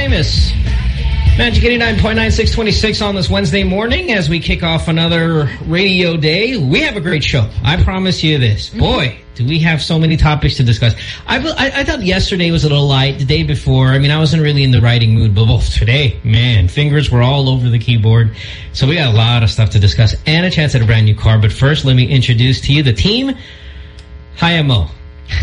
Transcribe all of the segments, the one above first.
Yes. Magic 89.9626 on this Wednesday morning as we kick off another radio day. We have a great show. I promise you this. Mm-hmm. Boy, do we have so many topics to discuss. I, I, I, thought yesterday was a little light. The day before, I mean, I wasn't really in the writing mood. But both today, man, fingers were all over the keyboard. So we got a lot of stuff to discuss and a chance at a brand new car. But first, let me introduce to you the team. Hi, Mo.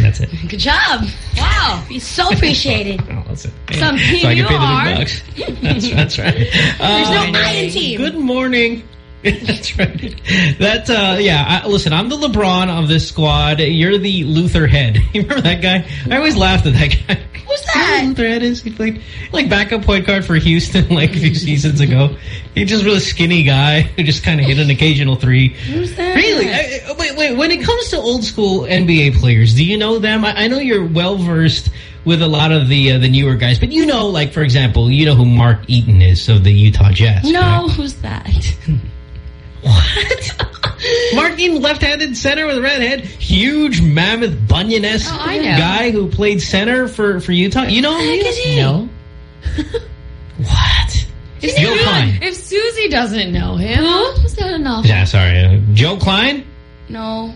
That's it. Good job. Wow. He's so appreciated. oh, that's it. Some so I can pay the big bucks. that's, that's right. There's uh, no I in team. Good morning. That's right. That uh, yeah. I, listen, I'm the LeBron of this squad. You're the Luther Head. You remember that guy? I always laughed at that guy. Who's that? Luther Head is he played like backup point guard for Houston like a few seasons ago. He's just really skinny guy who just kind of hit an occasional three. Who's that? Really? I, wait, wait. When it comes to old school NBA players, do you know them? I, I know you're well versed with a lot of the uh, the newer guys, but you know, like for example, you know who Mark Eaton is of the Utah Jazz. No, right? who's that? What? Martin, left-handed center with a red head, huge mammoth bunyan-esque oh, guy who played center for for Utah. You know him? No. what? If, Joe Kleine. if Susie doesn't know him, who's that enough? Yeah, sorry. Uh, Joe Kleine? No.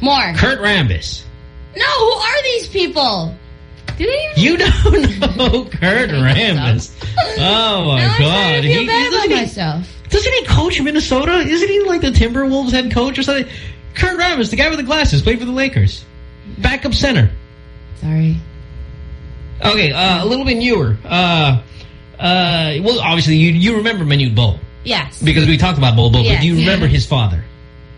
More. Kurt Rambis. No, who are these people? Do You don't know Kurt Rambis. Oh my now God! I feel he, bad about myself. Doesn't he coach Minnesota? Isn't he like the Timberwolves head coach or something? Kurt Rambis, the guy with the glasses, played for the Lakers. Backup center. Sorry. Okay, uh, a little bit newer. Uh, uh, well, obviously, you you remember Manute Bol. Yes. Because we talked about Bol Bol, yes. but do you remember his father?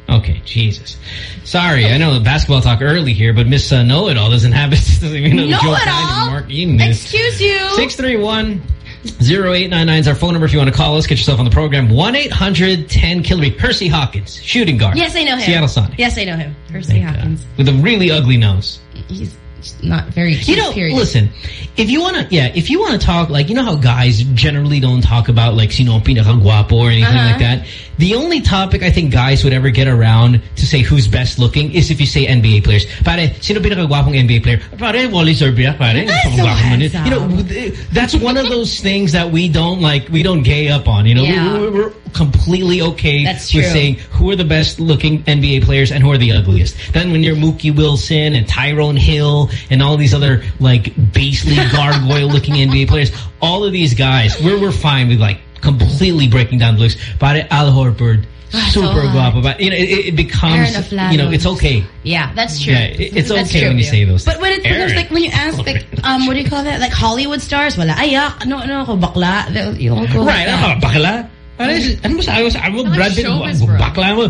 Okay, Jesus. Sorry, I know the basketball talk early here, but Miss uh, Know-It-All doesn't have it. doesn't even know, know Joe it all. Mark Eaton Excuse you. 631 0899 is our phone number if you want to call us. Get yourself on the program. 1-800-10-KILLERY. Hersey Hawkins, shooting guard. Yes, I know him. Seattle Sonic. Yes, I know him. Hersey Hawkins. With a really ugly nose. He's not very cute, You know, period. listen, if you want to, yeah, if you want to talk, like, you know how guys generally don't talk about, like, sino pinakagwapo or anything Uh-huh. like that? The only topic I think guys would ever get around to say who's best looking is if you say NBA players. Pare, sino pinakagwapong NBA player? Pare, Wally Szczerbiak, pare. That's so napakagwapo man yun. handsome. You know, that's one of those things that we don't, like, we don't gay up on. You know, Yeah. we're, we're completely okay That's with true. saying who are the best looking NBA players and who are the ugliest. Then when you're Mookie Wilson and Tyrone Hill and all these other like basely gargoyle looking NBA players, all of these guys, we're we're fine with like completely breaking down the looks. But Al Horford, Ah, so super hot. guapo. But you know, it, it becomes you know, it's okay. Yeah, that's true. Yeah, it- it's That's okay true. when you say those. But when it becomes like when you ask like um what do you call that like Hollywood stars wala ay ah, no no ako bakla you don't go Right, like that. bakla? Ano, ano ba sa- ano mo, Like Brad Pitt, showbiz bro. bakla mo?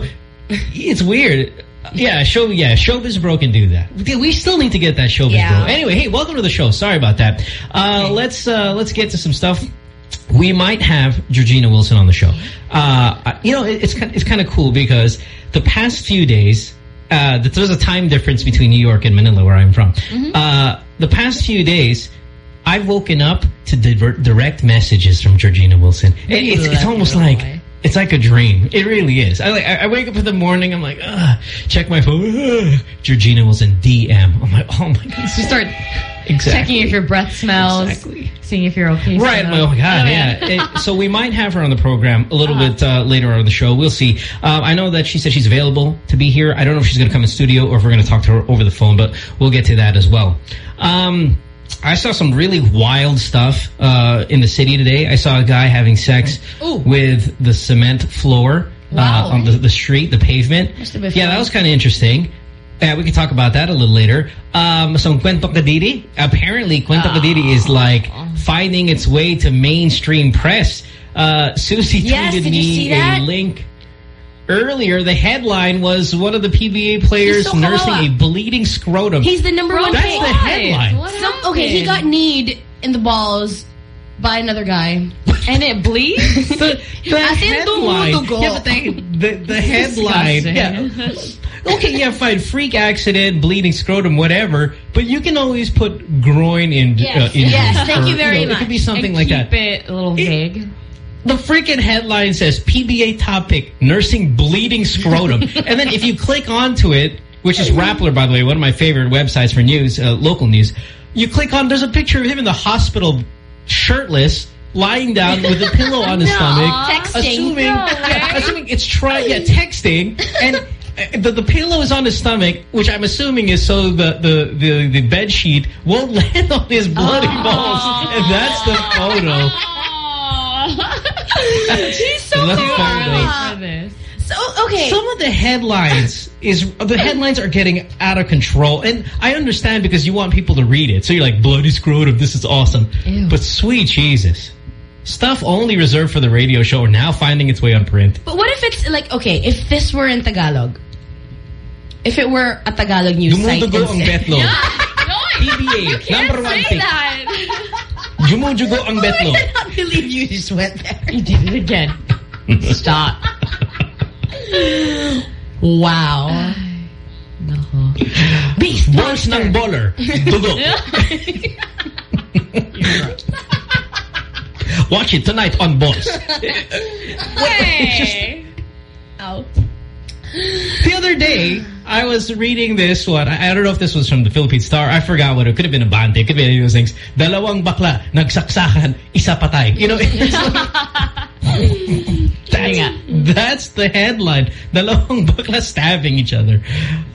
It's weird. Yeah, show yeah, showbiz bro can do that. We still need to get that showbiz Yeah. bro. Anyway, hey, welcome to the show. Sorry about that. Uh, let's uh, let's get to some stuff. We might have Georgina Wilson on the show. Uh, you know, it, it's kind it's kind of cool because the past few days, uh, there's a time difference between New York and Manila, where I'm from. Uh, the past few days, I've woken up to diver direct messages from Georgina Wilson. It- it's, it's almost like. It's like a dream. It really is. I like. I, wake up in the morning. I'm like, Ugh, check my phone. Ugh. Georgina in DM. I'm like, oh my god. You start Exactly. checking if your breath smells, Exactly. seeing if you're okay. Right. Oh my God. Oh, Yeah. It- so we might have her on the program a little Uh-huh. bit uh, later on in the show. We'll see. Um, I know that she said she's available to be here. I don't know if she's going to come in studio or if we're going to talk to her over the phone, but we'll get to that as well. Um, I saw some really wild stuff uh, in the city today. I saw a guy having sex Ooh. with the cement floor Wow. uh, on the, the street, the pavement. Must have been Yeah, that was kind of interesting. Yeah, we can talk about that a little later. Um, so Kwento Kadiri, apparently Kwento Ah. Kadiri is like finding its way to mainstream press. Uh, Susie Yes, tweeted me a link earlier. The headline was one of the PBA players so nursing a bleeding scrotum. He's the number one That's pick. the headline. Some, okay, he got happened? kneed in the balls by another guy. and it bleeds. the, the As headline. Yeah, but the, the, the headline. Disgusting. Yeah. Okay, yeah, fine. Freak accident, bleeding scrotum, whatever. But you can always put groin in. Yes. Uh, injury Yes, thank or, you very know, It could be something and like keep that. it a little vague. The freaking headline says PBA topic, nursing bleeding scrotum. and then if you click onto it, which is Rappler, by the way, one of my favorite websites for news, uh, local news, you click on, there's a picture of him in the hospital shirtless, lying down with a pillow on his No. stomach, Texting. assuming, No yeah, assuming it's trying, yeah, texting, and uh, the, the pillow is on his stomach, which I'm assuming is so the the the, the bed sheet won't land on his bloody balls, and that's the photo. She's so That's too funny. early for this. So, okay. Some of the headlines is the headlines are getting out of control, and I understand because you want people to read it. So you're like, bloody scrotum, this is awesome. Ew. But sweet Jesus, stuff only reserved for the radio show are now finding its way on print. But what if it's like, okay, if this were in Tagalog? If it were a Tagalog news site Dumudugo ang instead. betlo. No, PBA, number one say pick. that. Dumudugo ang betlo. I cannot believe you just went there. You did it again. Stop. Wow. No. Beast Balls ng bowler. Dugo. Watch it tonight on Balls. Hey. Out. The other day, I was reading this one. I, don't know if this was from the Philippine Star. I forgot what it could have been Abante. It could been any of those things. Dalawang bakla, nagsaksakan, isa patay. You know, it's like, that's, that's the headline. Dalawang bakla stabbing each other.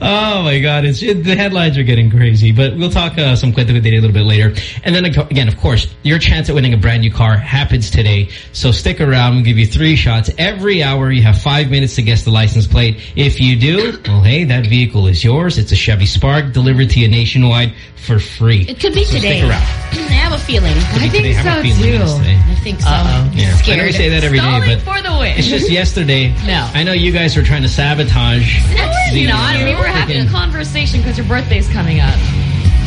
Oh my God. It's it, The headlines are getting crazy. But we'll talk uh, some Data a little bit later. And then again, of course, your chance at winning a brand new car happens today. So stick around. We'll give you three shots. Every hour, you have five minutes to guess the license plate. If you do, well, hey, that vehicle is yours. It's a Chevy Spark delivered to you nationwide for free. It could be So today. stick around. I have a feeling. I think Today, have a so, feeling it is too. today. I think so. Yeah, I know we say that every day, Stalling but for the win. it's just yesterday. No. I know you guys were trying to sabotage. No, we're not. We were having a conversation because your birthday's coming up.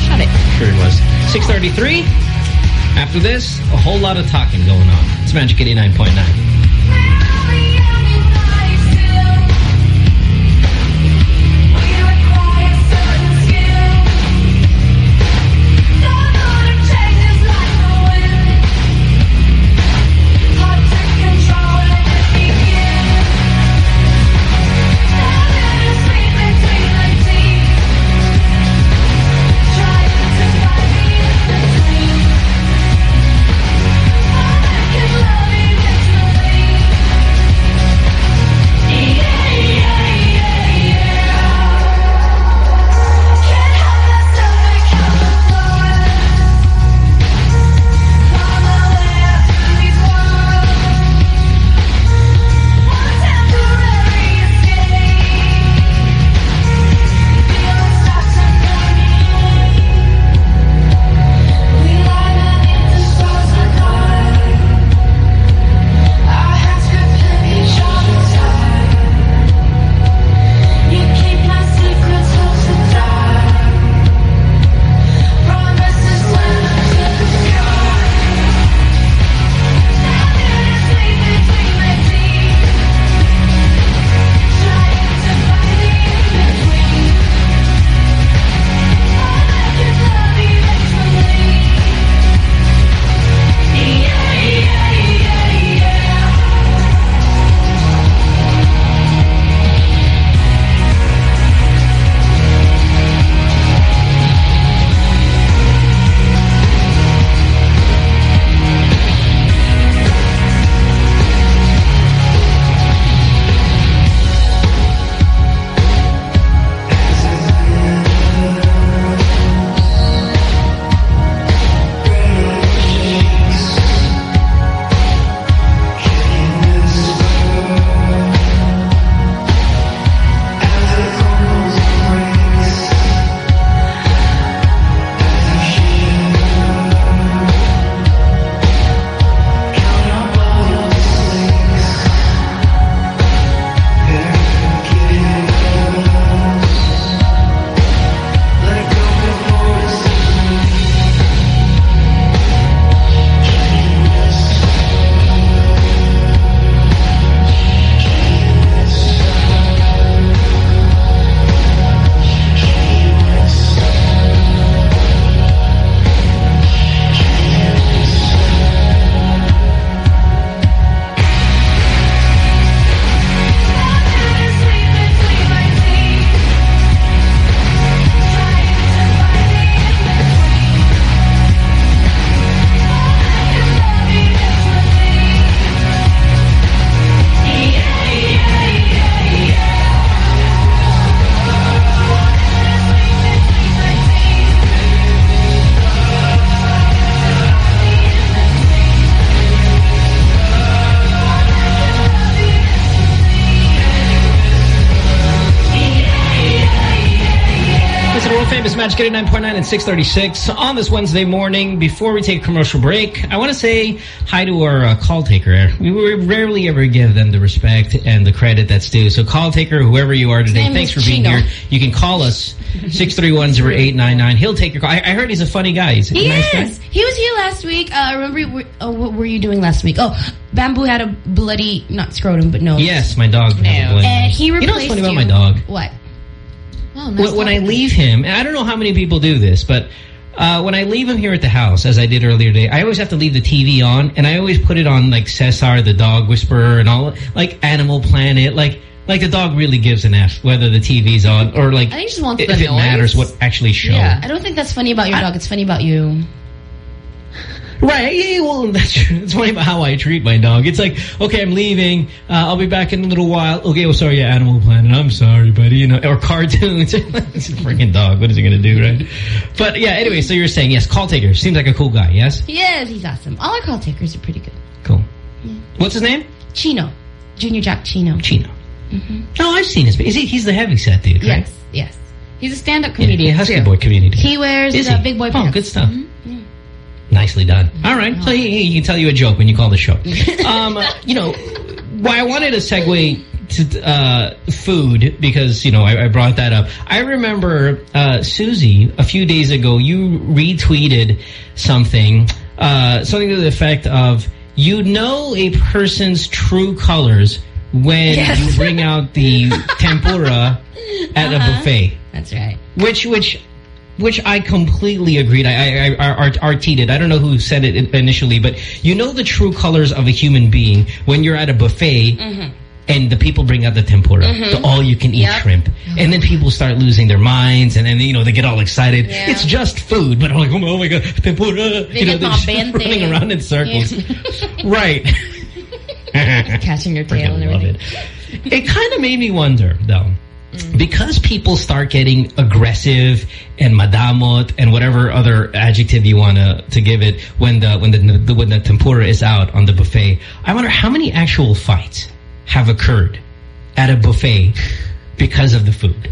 Shut it. Sure it was. 633. After this, a whole lot of talking going on. It's Magic 89.9. famous Magic 89.9 and 636 on this Wednesday morning. Before we take a commercial break, I want to say hi to our uh, call taker. We rarely ever give them the respect and the credit that's due. So call taker, whoever you are today, thanks for being Chino. here. You can call us 631-0899. He'll take your call. I, I heard he's a funny guy. He's a He nice is. guy. He was here last week. Uh, I remember, you oh, what were you doing last week? Oh, Bamboo had a bloody, not scrotum, but nose. Yes, my dog. No. And he replaced You know what's funny about my dog? What? Oh, nice when, when I leave him, and I don't know how many people do this, but uh, when I leave him here at the house, as I did earlier today, I always have to leave the TV on, and I always put it on like Cesar, the dog whisperer, and all like Animal Planet, like like the dog really gives an F whether the TV's on or like I just wants if the it matters what actually shows. Yeah. I don't think that's funny about your dog. It's funny about you. Right, yeah, well, that's true. It's funny about how I treat my dog. It's like, okay, I'm leaving. Uh, I'll be back in a little while. Okay, well, sorry, yeah, Animal Planet. I'm sorry, buddy. You know, or cartoons. it's a freaking dog. What is he going to do, right? But, yeah, anyway, so you're saying, yes, call taker. Seems like a cool guy, yes? Yes, he's awesome. All our call takers are pretty good. Cool. What's his name? Chino. Junior Jack Chino. Chino. Oh, I've seen his. Is he? He's the heavy set dude, right? Yes, yes. He's a stand-up comedian, yeah, Husky too. Boy comedian. He wears Is he? big boy pants. Oh, good stuff. Nicely done. All right. So he, he can tell you a joke when you call the show. um, you know, why I wanted to segue to uh, food because, you know, I, I brought that up. I remember, uh, Susie, a few days ago, you retweeted something, uh, something to the effect of, you know a person's true colors when Yes. you bring out the tempura at a buffet. That's right. Which, which, which I completely agreed. I, I, I art, arted I don't know who said it initially, but you know the true colors of a human being when you're at a buffet mm-hmm. and the people bring out the tempura, mm-hmm. the all-you-can-eat Yep. shrimp, and then people start losing their minds, and then you know they get all excited. Yeah. It's just food, but I'm like, oh my, oh my god, tempura! you know, they're just bente. running around in circles, right? Catching your tail and everything. it. It kind of made me wonder, though. Because people start getting aggressive and madamot and whatever other adjective you want to to give it when the when the, the when the tempura is out on the buffet, I wonder how many actual fights have occurred at a buffet because of the food.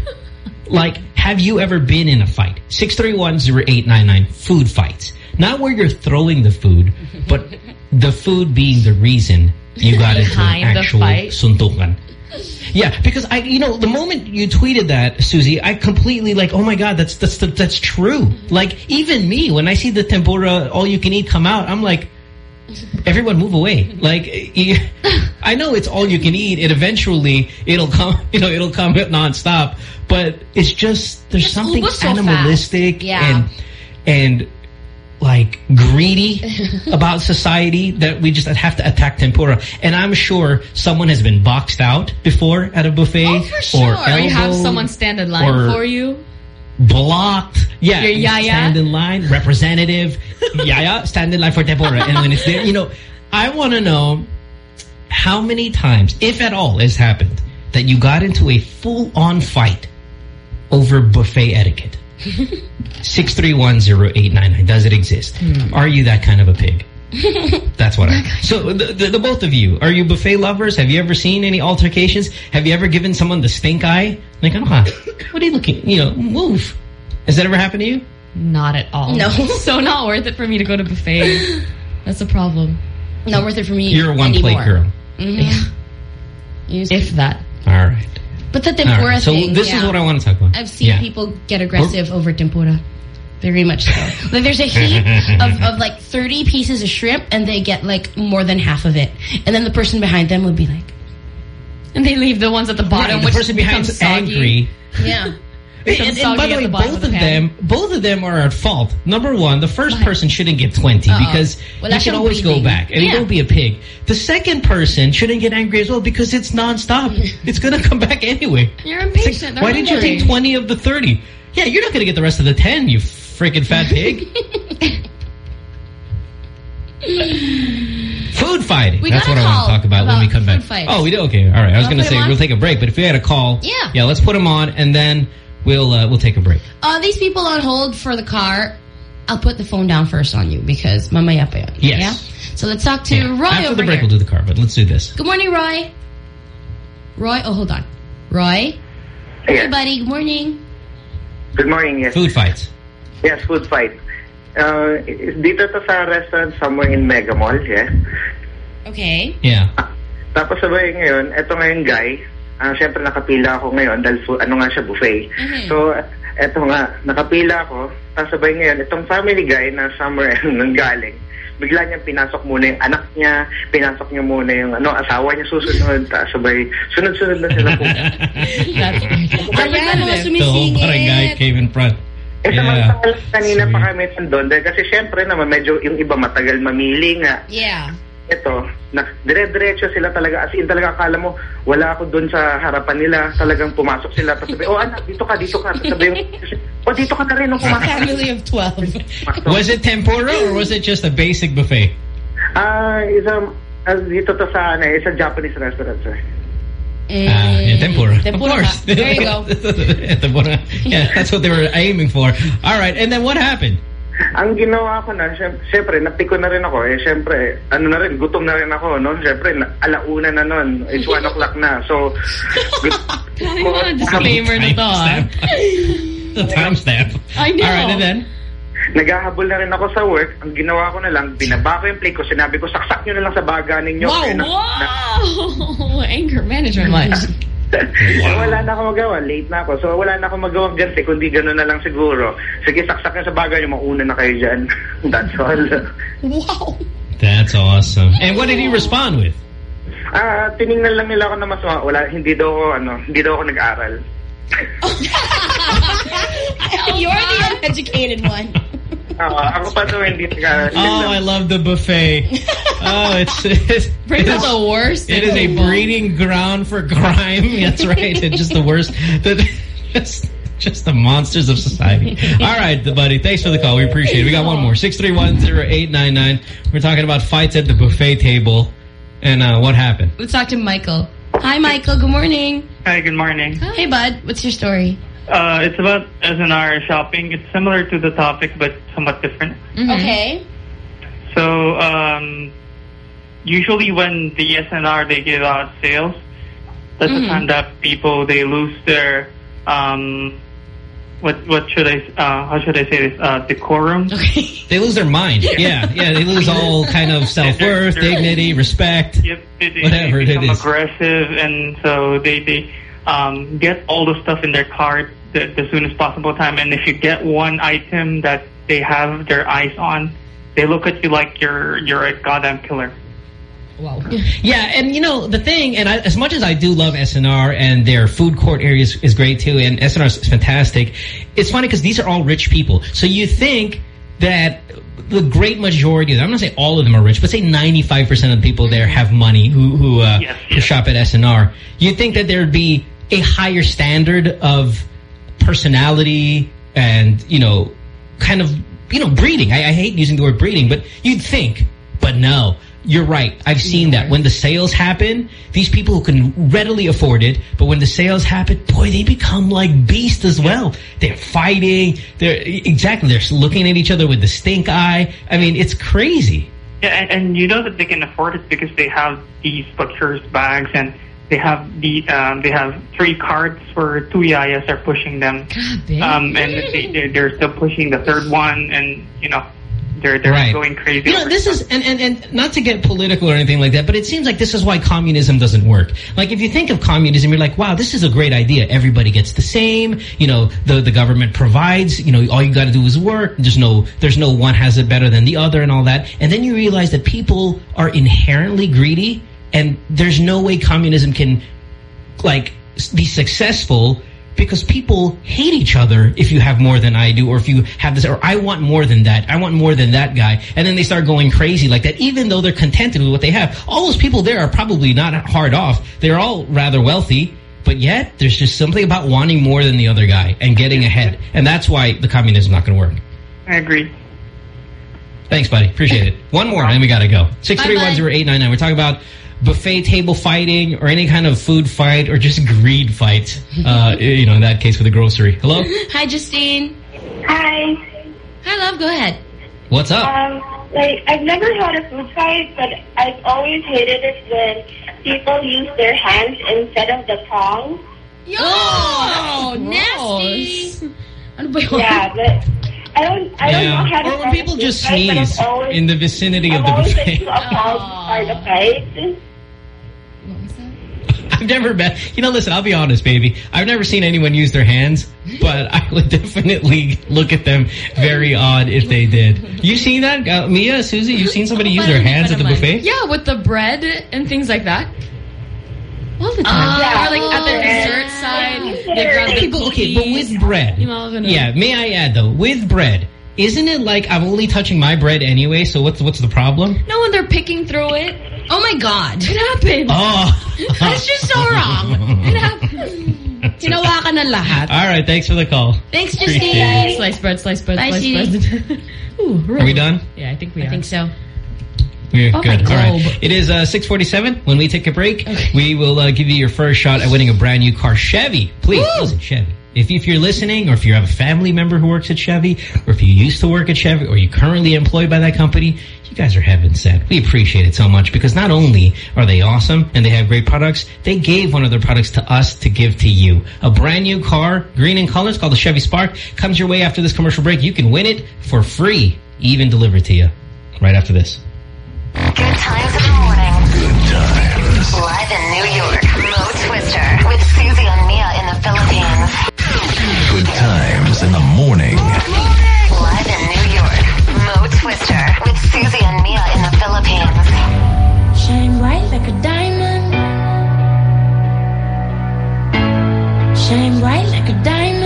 Like, have you ever been in a fight? 631-0899, food fights. Not where you're throwing the food, but the food being the reason you got into an actual suntukan. Yeah, because I, you know, the moment you tweeted that, Susie, I completely like, oh my god, that's that's that's true. Like even me, when I see the tempura all you can eat come out, I'm like, everyone move away. Like, I know it's all you can eat, It eventually it'll come, you know, it'll come nonstop. But it's just there's It's something so animalistic. Yeah. and and like greedy about society that we just have to attack tempura. And I'm sure someone has been boxed out before at a buffet Oh, for sure. or Or Or you have someone stand in line for you. blocked. Yeah, Your yaya? stand in line, representative, yaya, stand in line for tempura. And when it's there, you know, I want to know how many times, if at all, has happened that you got into a full-on fight over buffet etiquette. 6310899. Does it exist? Are you that kind of a pig? That's what I. So the, the the both of you are you buffet lovers? Have you ever seen any altercations? Have you ever given someone the stink eye? Like, ano ka? What are you looking? You know, move. Has that ever happened to you? Not at all. No. so not worth it for me to go to buffet. That's a problem. Not worth it for me You're a one plate anymore. girl. Mhm. Used to. If that. All right. But the tempura right. So thing, this is what I want to talk about. I've seen Yeah. people get aggressive over tempura. Very much so. like there's a heap of, of like 30 pieces of shrimp and they get like more than half of it. And then the person behind them would be like, And they leave the ones at the bottom, Right, the which person behind becomes is soggy. angry. yeah. And, and by the way, the both of the of them, both of them are at fault. Number one, the first person shouldn't get 20 Uh-oh. because Wala you can always go back. And Yeah. don't be a pig. The second person shouldn't get angry as well because it's nonstop. it's going to come back anyway. You're impatient. They're Why didn't you take 20 of the 30? Yeah, you're not going to get the rest of the 10, you freaking fat pig. Food fighting. We That's what I want to talk about, when we come back. fights. Oh, we do? Okay. All right. I was going to say on? we'll take a break, but if we had a call, Yeah. yeah, let's put him on and then we'll uh, we'll take a break. Uh, these people on hold for the car, I'll put the phone down first on you because mama pa yun. Yes. Yeah? So let's talk to Yeah. Roy After over the break, here. we'll do the car, but let's do this. Good morning, Roy. Roy, oh, hold on. Roy? Hey, buddy. Good morning. Good morning, yes. Food fights. Yes, food fight. Uh, dito to sa restaurant somewhere in Mega Mall, yeah. Okay. Yeah. Tapos sabay ngayon, eto ngayon guy, ah syempre nakapila ako ngayon dahil ano nga siya, buffet. So, eto nga, nakapila ako, tapos sabay ngayon, itong family guy na somewhere nang galing, bigla niyang pinasok muna yung anak niya, pinasok niya muna yung ano, asawa niya susunod, tapos sabay, sunod-sunod na sila po. Kaya mga The whole sumisingit. came in front. Eh, Yeah. samantala kanina Sweet. pa kami nandun, dahil kasi syempre naman, medyo yung iba matagal mamili nga. Yeah. Ito, na, dire-diretso sila talaga. As in talaga akala mo, wala ako doon sa harapan nila. Talagang pumasok sila. Tapos sabi, oh anak, dito ka, dito ka. Tapos sabi oh dito ka na rin nung pumasok. Family of 12. Was it tempura or was it just a basic buffet? Ah, isa, ah, dito to sa, ano, eh, sa Japanese restaurant, sir. Ah, yeah, tempura. Tempura. Of course. There you go. tempura. Yeah, that's what they were aiming for. All right, and then what happened? Ang ginawa ko na, syem- syempre, napiko na rin ako. Eh, syempre, ano na rin, gutom na rin ako, no? Syempre, na, alauna na nun. It's one o'clock na. So, gut- Galing mga disclaimer na to, ah. Timestamp. The timestamp. I know. All right, and then? naghahabol na rin ako sa work. Ang ginawa ko na lang, binaba ko yung plate ko. Sinabi ko, saksak nyo na lang sa baga ninyo. Wow, Eh, na- Wow! Anger management wise. So, wala na ako magawa. Late na ako. So, wala na ako magawang ganti. Kundi gano'n na lang siguro. Sige, saksak na sa bagay. Mauna na kayo dyan. That's all. Wow. That's awesome. And what did he respond with? Ah, tiningnan lang nila ako na mas ma- wala hindi daw ako ano, hindi daw ako nag-aral. You're the uneducated one. Ako pa daw hindi nag-aral. Oh, I love the buffet. Oh, it's, it's Bring it the worst. It is a breeding ground for crime. That's right. It's just the worst. The, just, just the monsters of society. All right, buddy. Thanks for the call. We appreciate it. We got one more. 6310899. We're talking about fights at the buffet table. And uh, what happened? Let's talk to Michael. Hi, Michael. Good morning. Hi, good morning. Hey, bud. What's your story? Uh, it's about S&R shopping. It's similar to the topic, but somewhat different. Okay. So, um, usually when the S&R they give out sales, that's the time that people they lose their um, what what should I uh, how should I say this uh, decorum. Okay. They lose their mind. Yeah, yeah. They lose all kind of self-worth, dignity, respect. Yep, they, they, Whatever they it become is. aggressive, and so they they um, get all the stuff in their cart the, the soonest possible time. And if you get one item that they have their eyes on, they look at you like you're you're a goddamn killer. Wow. Yeah, and you know, the thing, and I, as much as I do love S&R and their food court areas is great too, and S&R is fantastic, it's funny because these are all rich people. So you think that the great majority, I'm not say all of them are rich, but say 95% of the people there have money who, who, uh, Yes, who yes. shop at S&R. You'd think that there'd be a higher standard of personality and, you know, kind of, you know, breeding. I, I hate using the word breeding, but you'd think, but no. You're right. I've seen that. When the sales happen, these people who can readily afford it, but when the sales happen, boy, they become like beasts as well. They're fighting. They're exactly. They're looking at each other with the stink eye. I mean, it's crazy. Yeah, and, and you know that they can afford it because they have these luxurious bags and they have the um, they have three carts where two yayas are pushing them, um, and they, they're, they're still pushing the third one, and you know they're they're Right. going crazy. You know, this stuff. is, and, and, and not to get political or anything like that, but it seems like this is why communism doesn't work. Like, if you think of communism, you're like, wow, this is a great idea. Everybody gets the same. You know, the, the government provides, you know, all you got to do is work. There's no, there's no one has it better than the other and all that. And then you realize that people are inherently greedy and there's no way communism can like be successful because people hate each other if you have more than I do or if you have this or I want more than that I want more than that guy and then they start going crazy like that even though they're contented with what they have all those people there are probably not hard off they're all rather wealthy but yet there's just something about wanting more than the other guy and getting ahead and that's why the communism's not going to work I agree. Thanks, buddy. Appreciate it. One more, and we got to go. 6310899. We're talking about buffet table fighting or any kind of food fight or just greed fight. Uh, you know, in that case with a grocery. Hello? Hi, Justine. Hi. Hi, love. Go ahead. What's up? Um, like I've never had a food fight, but I've always hated it when people use their hands instead of the tongs. Oh, nasty. Yeah, but I don't, I don't know how to Or when people just food fight, sneeze always- in the vicinity I'm of the always buffet. into a part of fight. I've never met. You know, listen. I'll be honest, baby. I've never seen anyone use their hands, but I would definitely look at them very odd if they did. You seen that, uh, Mia, Susie? You've seen somebody use their hands at the buffet? Yeah, with the bread and things like that. All the time. Yeah. Or like at the dessert side, they grab Okay, the but, okay, but with bread. Yung mga ganun. Yeah, may I add though, with bread, isn't it like I'm only touching my bread anyway? So what's what's the problem? No, when they're picking through it. Oh my God. It happened. Oh, That's just so wrong. It happened. Ginawa ka na lahat. All right, thanks for the call. Thanks, Appreciate Justine. Slice bread, slice bread, Bye, slice sweetie. bread. Ooh, Are we done? Yeah, I think we I are. think so. We're Oh, good. All right. It is uh, 647. When we take a break, we will uh, give you your first shot at winning a brand new car. Chevy. Please, Woo! listen, Chevy. If, if you're listening, or if you have a family member who works at Chevy, or if you used to work at Chevy, or you're currently employed by that company, you guys are heaven sent. We appreciate it so much because not only are they awesome and they have great products, they gave one of their products to us to give to you. A brand new car, green in color, it's called the Chevy Spark, comes your way after this commercial break. You can win it for free, even delivered to you. Right after this. Good times in the morning. Good times. Live in New York, Mo Twister with times in the morning. Live in New York, Mo Twister with Susie and Mia in the Philippines. Shine bright like a diamond. Shine bright like a diamond.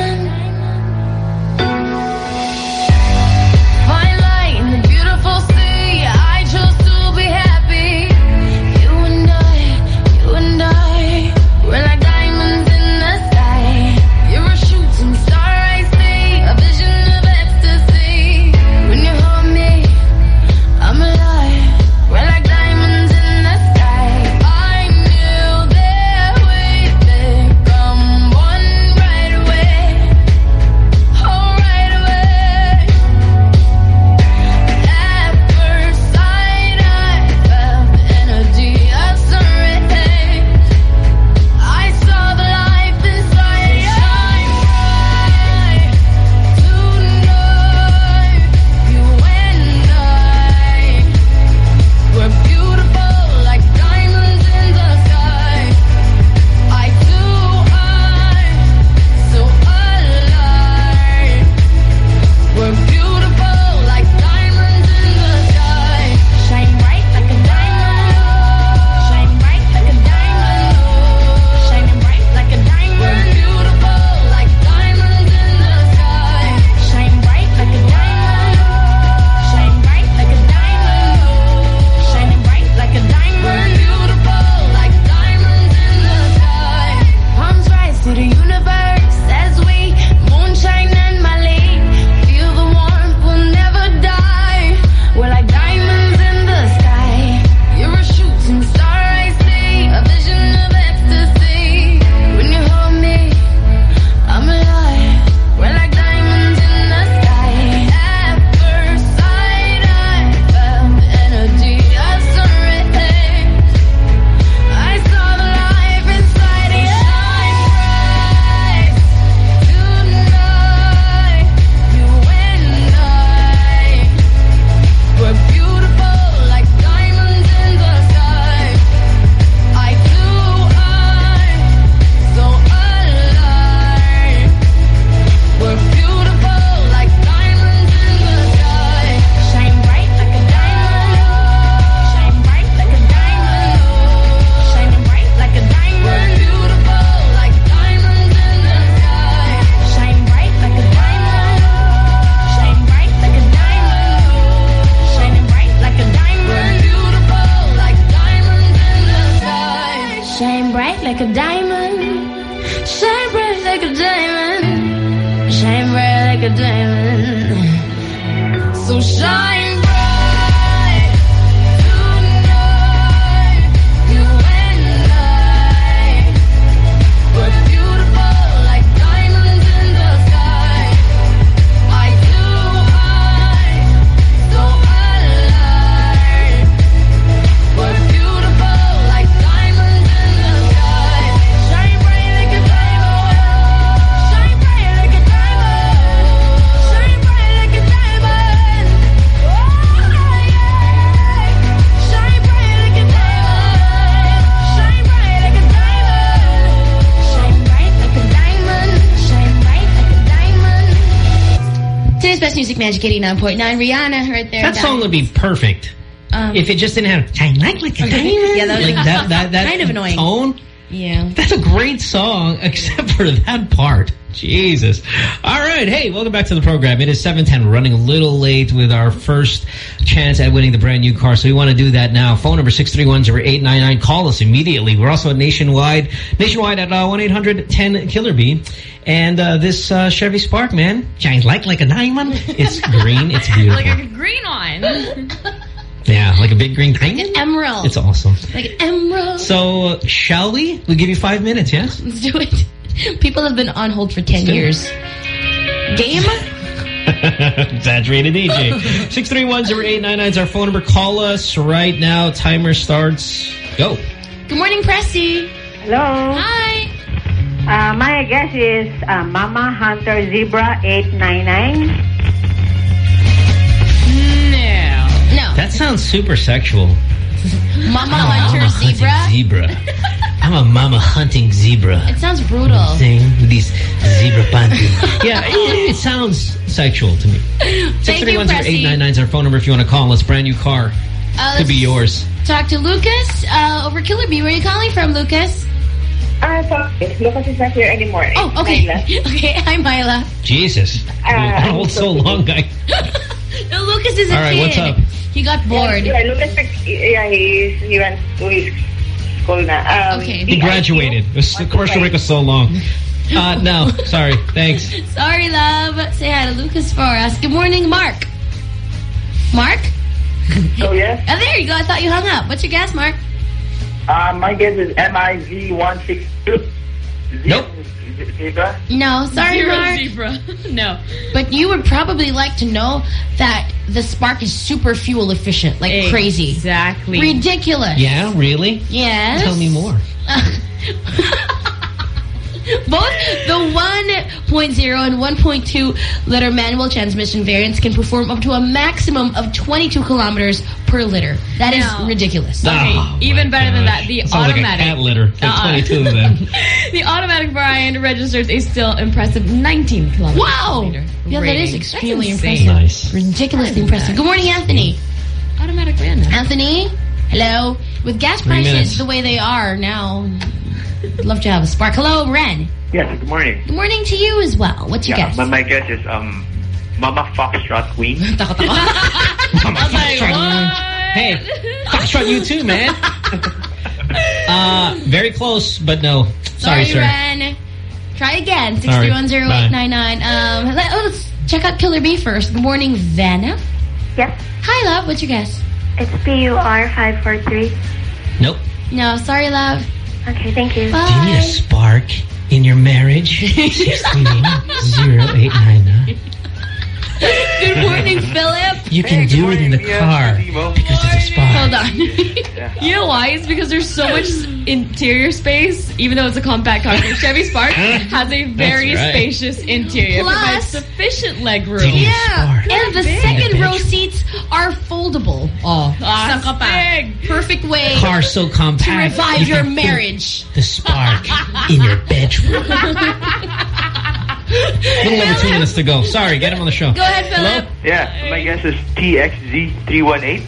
Magic 89.9. Rihanna right there. That song would be perfect Um, if it just didn't have "Shine like like a diamond." Yeah, that was like that that that kind of annoying. tone. Yeah. That's a great song, except for that part. Jesus. All right. Hey, welcome back to the program. It is 710. We're running a little late with our first chance at winning the brand new car. So we want to do that now. Phone number 631-0899. Call us immediately. We're also at Nationwide. Nationwide at uh, 1-800-10-KILLER-B. And uh, this uh, Chevy Spark, man, shines like like a diamond. It's green. It's beautiful. Like a green one. yeah, like a big green diamond. Emerald. It's awesome. Like an emerald. So, uh, shall we? We'll give you five minutes, yes? Let's do it. People have been on hold for 10 do years. Game? Exaggerated DJ. 631-0899 is our phone number. Call us right now. Timer starts. Go. Good morning, Pressy. Hello. Hi. Uh, my guess is uh, Mama Hunter Zebra 899. No. No. That sounds super sexual. Mama I'm Hunter mama Zebra. zebra. I'm a mama hunting zebra. It sounds brutal. Thing with these zebra panty. yeah, it, it sounds sexual to me. Thank you, Pressy. 631-0899 is our phone number if you want to call us. Brand new car. Uh, Could be yours. Talk to Lucas uh, over Killer Bee. Where are you calling from, Lucas? Ah, sorry. Lucas is not here anymore. Oh, okay. Myla. okay, hi, Myla. Jesus. Ah, You hold so long, guy. No, Lucas is a All right, kid. what's up? He got bored. Yeah, Lucas, yeah, he, he went to his school na. Um, Okay. He graduated. It was, the commercial break was so long. Uh, no, sorry. Thanks. Sorry, love. Say hi to Lucas for us. Good morning, Mark. Mark? Oh, yeah? Oh, there you go. I thought you hung up. What's your guess, Mark? Uh, my guess is MIZ162. Nope. Zebra? No, sorry, Zero Mark. zebra. no. But you would probably like to know that the Spark is super fuel efficient, like crazy. Exactly. Ridiculous. Yeah, really? Yes. Tell me more. Both the 1.0 and 1.2 liter manual transmission variants can perform up to a maximum of 22 kilometers per liter. That is No. ridiculous. Okay, Oh, even my better than oh that, the Sounds like a automatic. cat litter. Uh-uh. 22 of them. the automatic variant registers a still impressive 19 kilometers Wow. per liter. Yeah, that rating. is extremely That's impressive. Nice. Ridiculously impressive. Good morning, Anthony. Automatic random. Anthony, hello. With gas Three prices minutes. the way they are now, I'd love to have a Spark. Hello, Ren. Yes, good morning. Good morning to you as well. What's your Yeah, guess? but my guess is um, Mama Foxtrot Queen. Tako, tako. Come on, Foxtrot. Hey, Foxtrot you too, man. uh, very close, but no. Sorry, Sorry, sir. Ren. Try again. Six Sorry. three one zero eight nine nine. Um, let, oh, let's check out Killer B first. Good morning, Vanna. Yes, Hi, love. What's your guess? it's PUR543. Nope. No, sorry, love. Okay, thank you. Do you need a spark in your marriage? 631-0899. Good morning, Philip. You can Hey, do good it in the morning, car Emo. because of the spark. Hold on. You know why? It's because there's so much interior space, even though it's a compact car. Chevy Spark has a very right. spacious interior. It Plus- provides sufficient leg room. Take yeah, Spark. and the Big. second row seats are foldable. Oh, sangka big. Perfect way Car so compact. to revive you your can marriage. The spark in your bedroom. little over two minutes to go. Sorry, get him on the show. Go ahead, Philip. Yeah, my guess is TXZ318.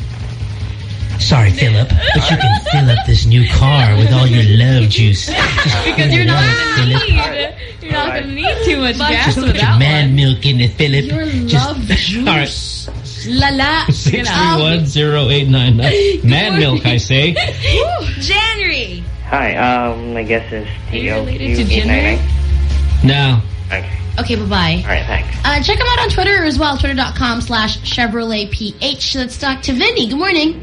Sorry, Philip, but you can fill up this new car with all your love juice. Just Because you're not going to need, you're not going to need too much gas Just with put your that man one. milk in it, Philip. Your Just, love juice. All right. Lala. Six three one zero eight nine nine. Man milk, I say. January. Hi, um, my guess is Are you related to TLQ899. No. Okay. Okay, bye-bye. All right, thanks. Uh, check them out on Twitter as well, twitter.com slash Chevrolet PH. Let's talk to Vinny. Good morning.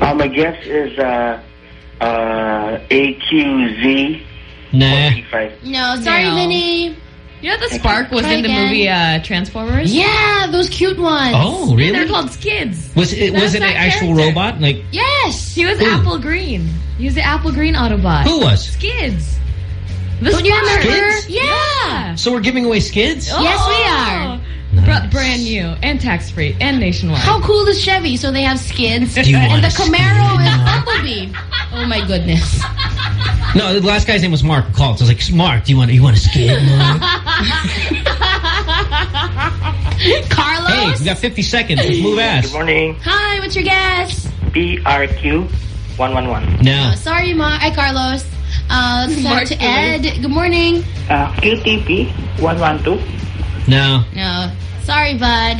Uh, my guess is uh, uh, AQZ. Nah. No, sorry, No. Vinny. You know the Spark was Try in the again. movie uh, Transformers? Yeah, those cute ones. Oh, Yeah, really? they're called Skids. Was it That's was it an that actual robot? Like Yes. He was Who? Apple Green. He was the Apple Green Autobot. who was? Skids. The Don't you remember? Skids? Yeah. So we're giving away skids? Oh. Yes, we oh. are. Nice. brand new and tax free and nationwide. How cool is Chevy? So they have skids. Do you and want the a Camaro skid? is Bumblebee. Oh my goodness. No, the last guy's name was Mark who called. So I was like, Mark, do you want you want a skid, Carlos. Hey, we got 50 seconds. Let's move ass. Good morning. Hi, what's your guess? BRQ 111. No. Oh, sorry, Ma. Hi, Carlos. Uh, let's talk to Ed. Good morning. Uh, QTP 112. No. No. Sorry, bud.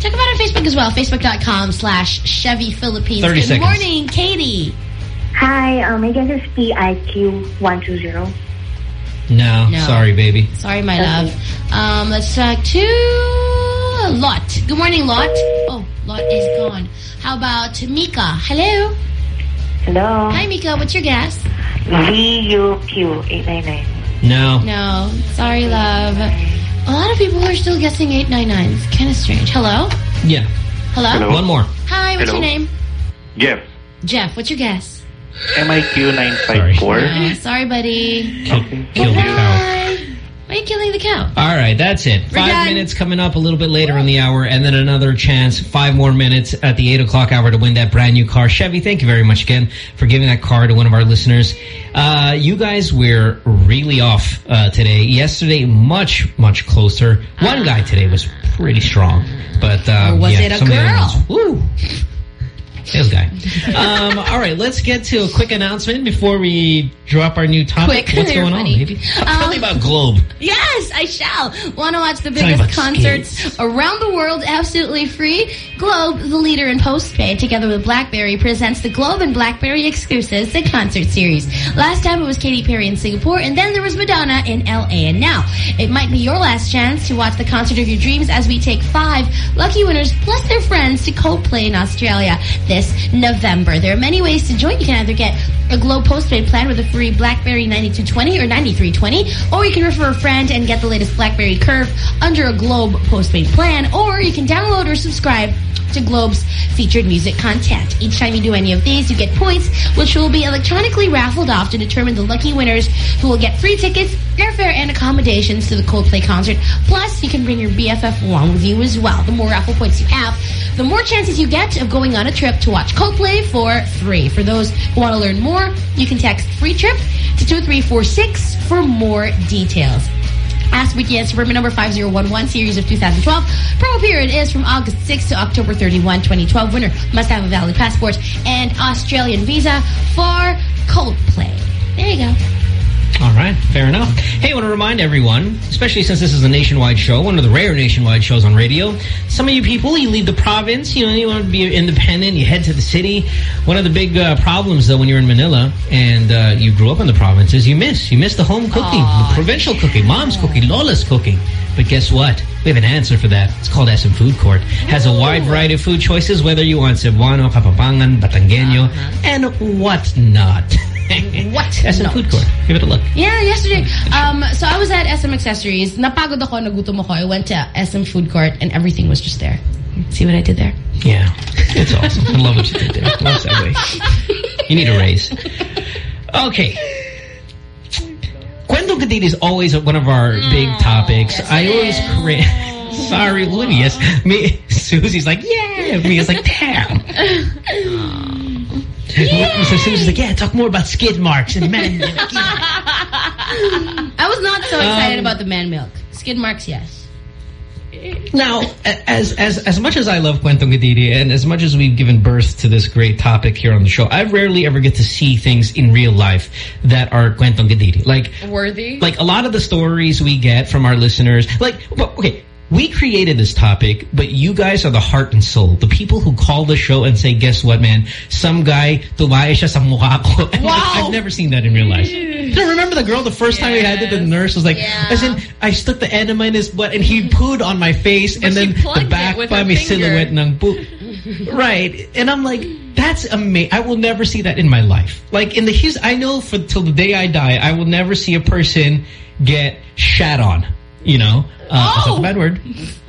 Check them out on Facebook as well. Facebook.com slash Chevy Philippines. 30 Good seconds. morning, Katie. Hi, um, I guess it's PIQ120. No. No. Sorry, baby. Sorry, my love. Um, let's talk to Lot. Good morning, Lot. Oh, Lot is gone. How about Mika? Hello. Hello. Hi, Mika. What's your guess? VUQ 899. No. No. Sorry, love. A lot of people are still guessing 899. It's kind of strange. Hello? Yeah. Hello? Hello. One more. Hi, what's Hello. your name? Jeff. Jeff, what's your guess? MIQ 954. Oh, sorry, buddy. Kill, kill the cow. Bye. Why are you killing the cow? All right, that's it. We're Five done. minutes coming up a little bit later in the hour, and then another chance, five more minutes at the 8 o'clock hour to win that brand new car. Chevy, thank you very much again for giving that car to one of our listeners. Uh, you guys were really off uh, today. Yesterday, much, much closer. One guy today was pretty strong. But uh, Or was yeah, it a some of the other girl? This guy. Um, all right, let's get to a quick announcement before we drop our new topic. Quick. What's going on, baby? Um, Tell me about Globe. Yes, I shall. Want to watch the biggest concerts around the world absolutely free? Globe, the leader in postpaid, together with BlackBerry, presents the Globe and BlackBerry Exclusives, the concert series. Last time it was Katy Perry in Singapore, and then there was Madonna in LA. And now it might be your last chance to watch the concert of your dreams as we take five lucky winners plus their friends to Coldplay in Australia this November. There are many ways to join. You can either get a Globe postpaid plan with a free BlackBerry 9220 or 9320, or you can refer a friend and get the latest BlackBerry Curve under a Globe postpaid plan, or you can download or subscribe to Globe's featured music content. Each time you do any of these, you get points, which will be electronically raffled off to determine the lucky winners who will get free tickets, airfare, and accommodations to the Coldplay concert. Plus, you can bring your BFF along with you as well. The more raffle points you have, the more chances you get of going on a trip to watch Coldplay for free. For those who want to learn more, you can text free trip to 2346 for more details. Ask BTS Suburban number 5011 series of 2012. Promo period is from August 6 to October 31, 2012. Winner must have a valid passport and Australian visa for Coldplay. There you go. All right, fair enough. Hey, I want to remind everyone, especially since this is a nationwide show, one of the rare nationwide shows on radio, some of you people, you leave the province, you know, you want to be independent, you head to the city. One of the big uh, problems, though, when you're in Manila and uh, you grew up in the province is you miss. You miss the home cooking, the provincial cooking, mom's cooking, Lola's cooking. But guess what? We have an answer for that. It's called SM Food Court. Has a wide variety of food choices, whether you want Cebuano, Kapampangan, Batangueño, and whatnot. What? SM not? Food Court. Give it a look. Yeah, yesterday. Um, so I was at SM Accessories. Napagod ako, nagutom ako. I went to SM Food Court and everything was just there. See what I did there? Yeah, it's awesome. I love what you did there. Love segue. You need a raise. Okay. Cuento Kadid is always one of our big topics. I always cringe. Sorry, Louis. Yes, me. Susie's like, yeah. Me is like, damn. So Susie's like, yeah. Talk more about skid marks and men. I was not so excited Um, about the man milk. Skid marks, yes. Now, as as as much as I love Cuento Gadidi and as much as we've given birth to this great topic here on the show, I rarely ever get to see things in real life that are Cuento Gadidi. Like, Worthy. like a lot of the stories we get from our listeners, like, okay, we created this topic, but you guys are the heart and soul. The people who call the show and say, guess what, man? Some guy, tumae siya sa mukha ko. Wow. I've never seen that in real life. No, remember the girl the first time we had it, the nurse was like, as in, I stuck the enema in his butt and he pooed on my face and then the back by me silhouette ng poo. right. And I'm like, that's amazing. I will never see that in my life. Like in the his, I know for till the day I die, I will never see a person get shat on. You know, uh, that's not the bad word.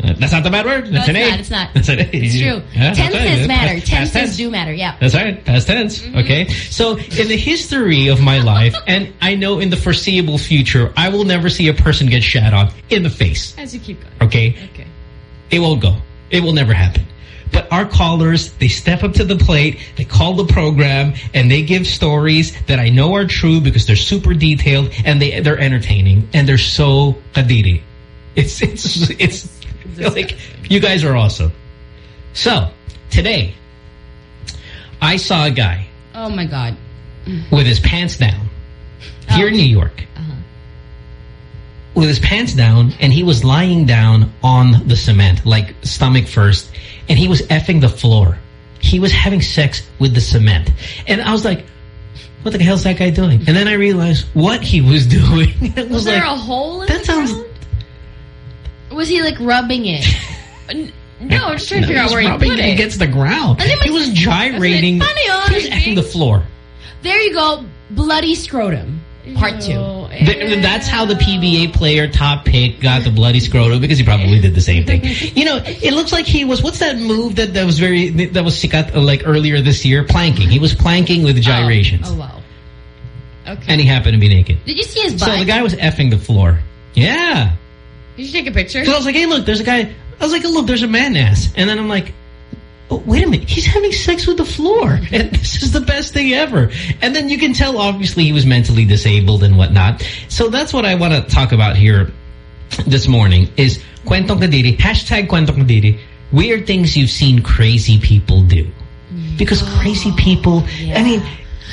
Uh, that's not the bad word. That's No, an it's A. not, it's not. That's an A. It's true. Yeah. Tenses matter. Tenses tense. do matter, yeah. That's right. Past tense. Okay. So in the history of my life, and I know in the foreseeable future, I will never see a person get shat on in the face. As you keep going. Okay. Okay. It won't go. It will never happen. But our callers, they step up to the plate, they call the program, and they give stories that I know are true because they're super detailed and they they're entertaining and they're so kadiri. It's it's it's like, you guys are awesome. So, today, I saw a guy Oh my God. with his pants down here in New York. Uh-huh. With his pants down, and he was lying down on the cement, like stomach first, and he was effing the floor. He was having sex with the cement. And I was like, what the hell's that guy doing? And then I realized what he was doing. it was, Was there like, a hole in that the sounds ground? Was he like rubbing it? No, I'm just trying to figure out was where he rubbing put it against the ground. He was gyrating. Funny He was effing the floor. There you go. Bloody scrotum. Part two. Th- That's how the PBA player top pick got the bloody scrotum because he probably did the same thing. You know, it looks like he was. What's that move that that was very that was sikat uh, like earlier this year? Planking. He was planking with gyrations, Oh, wow. Okay. and he happened to be naked. Did you see his butt? So the guy was effing the floor. Yeah. Did you take a picture? So I was like, hey, look, there's a guy. I was like, look, there's a man ass, and then I'm like. Oh, wait a minute, he's having sex with the floor. And this is the best thing ever. And then you can tell, obviously, he was mentally disabled and whatnot. So that's what I want to talk about here this morning is Kwentong Kadiri, hashtag Kwentong Kadiri, weird things you've seen crazy people do. Because crazy people, I mean,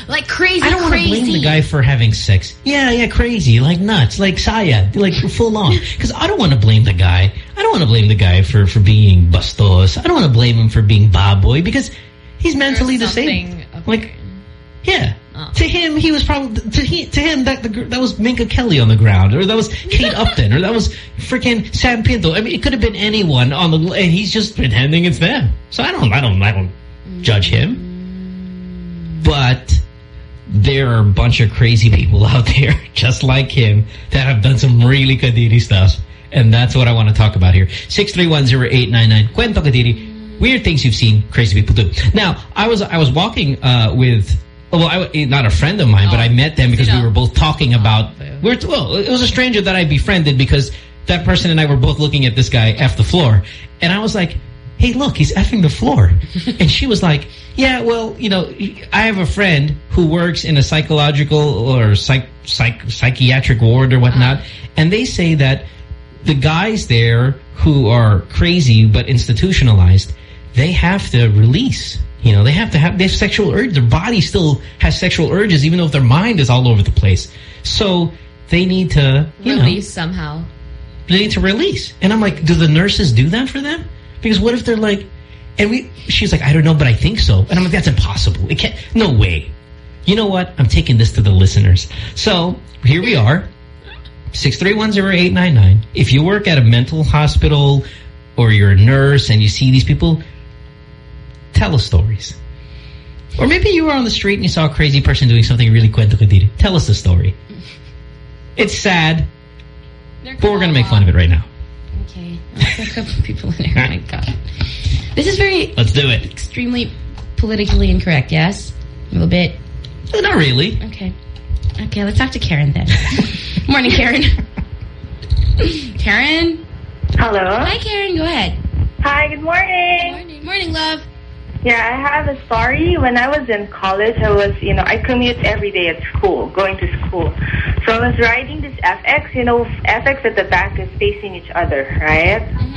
like crazy, I don't want to crazy. blame the guy for having sex. Yeah, yeah, crazy, like nuts, like saya, like full on. Because I don't want to blame the guy. I don't want to blame the guy for, for being bastos. I don't want to blame him for being baboy because he's mentally the disabled. Like, yeah. To him, he was probably to he to him that the, that was Minka Kelly on the ground, or that was Kate Upton, or that was freaking Sam Pinto. I mean, it could have been anyone on the, and he's just pretending it's them. So I don't, I don't, I don't judge him. But there are a bunch of crazy people out there, just like him, that have done some really kadiri stuff. And that's what I want to talk about here. 6310899. Kwento kadiri. Weird things you've seen crazy people do. Now, I was I was walking uh, with, well, I, not a friend of mine, but I met them because we were both talking about, we were, well, it was a stranger that I befriended because that person and I were both looking at this guy F the floor. And I was like, hey, look, he's effing the floor. and she was like, yeah, well, you know, I have a friend who works in a psychological or psych, psych psychiatric ward or whatnot, uh-huh. and they say that the guys there who are crazy but institutionalized, they have to release. You know, they have to have, they have sexual urge. Their body still has sexual urges even though their mind is all over the place. So they need to, you know, Release somehow. they need to release. And I'm like, do the nurses do that for them? Because what if they're like, and we, she's like, I don't know, but I think so. And I'm like, that's impossible. It can't, no way. You know what? I'm taking this to the listeners. So here we are, 6310899. If you work at a mental hospital or you're a nurse and you see these people, tell us stories. Or maybe you were on the street and you saw a crazy person doing something really cuento. Tell us the story. It's sad, but we're going to make fun of it right now. Okay. There's a couple people in there. Oh my God. This is very Let's do it. extremely politically incorrect, yes? A little bit. Uh, not really. Okay. Okay, let's talk to Karen then. Morning, Karen. Karen? Hello. Hi, Karen. Go ahead. Hi, good morning. Morning. Morning, love. Yeah, I have a story. When I was in college, I was, you know, I commute every day at school, going to school. So I was riding this FX. You know, FX at the back is facing each other, right? Mm -hmm.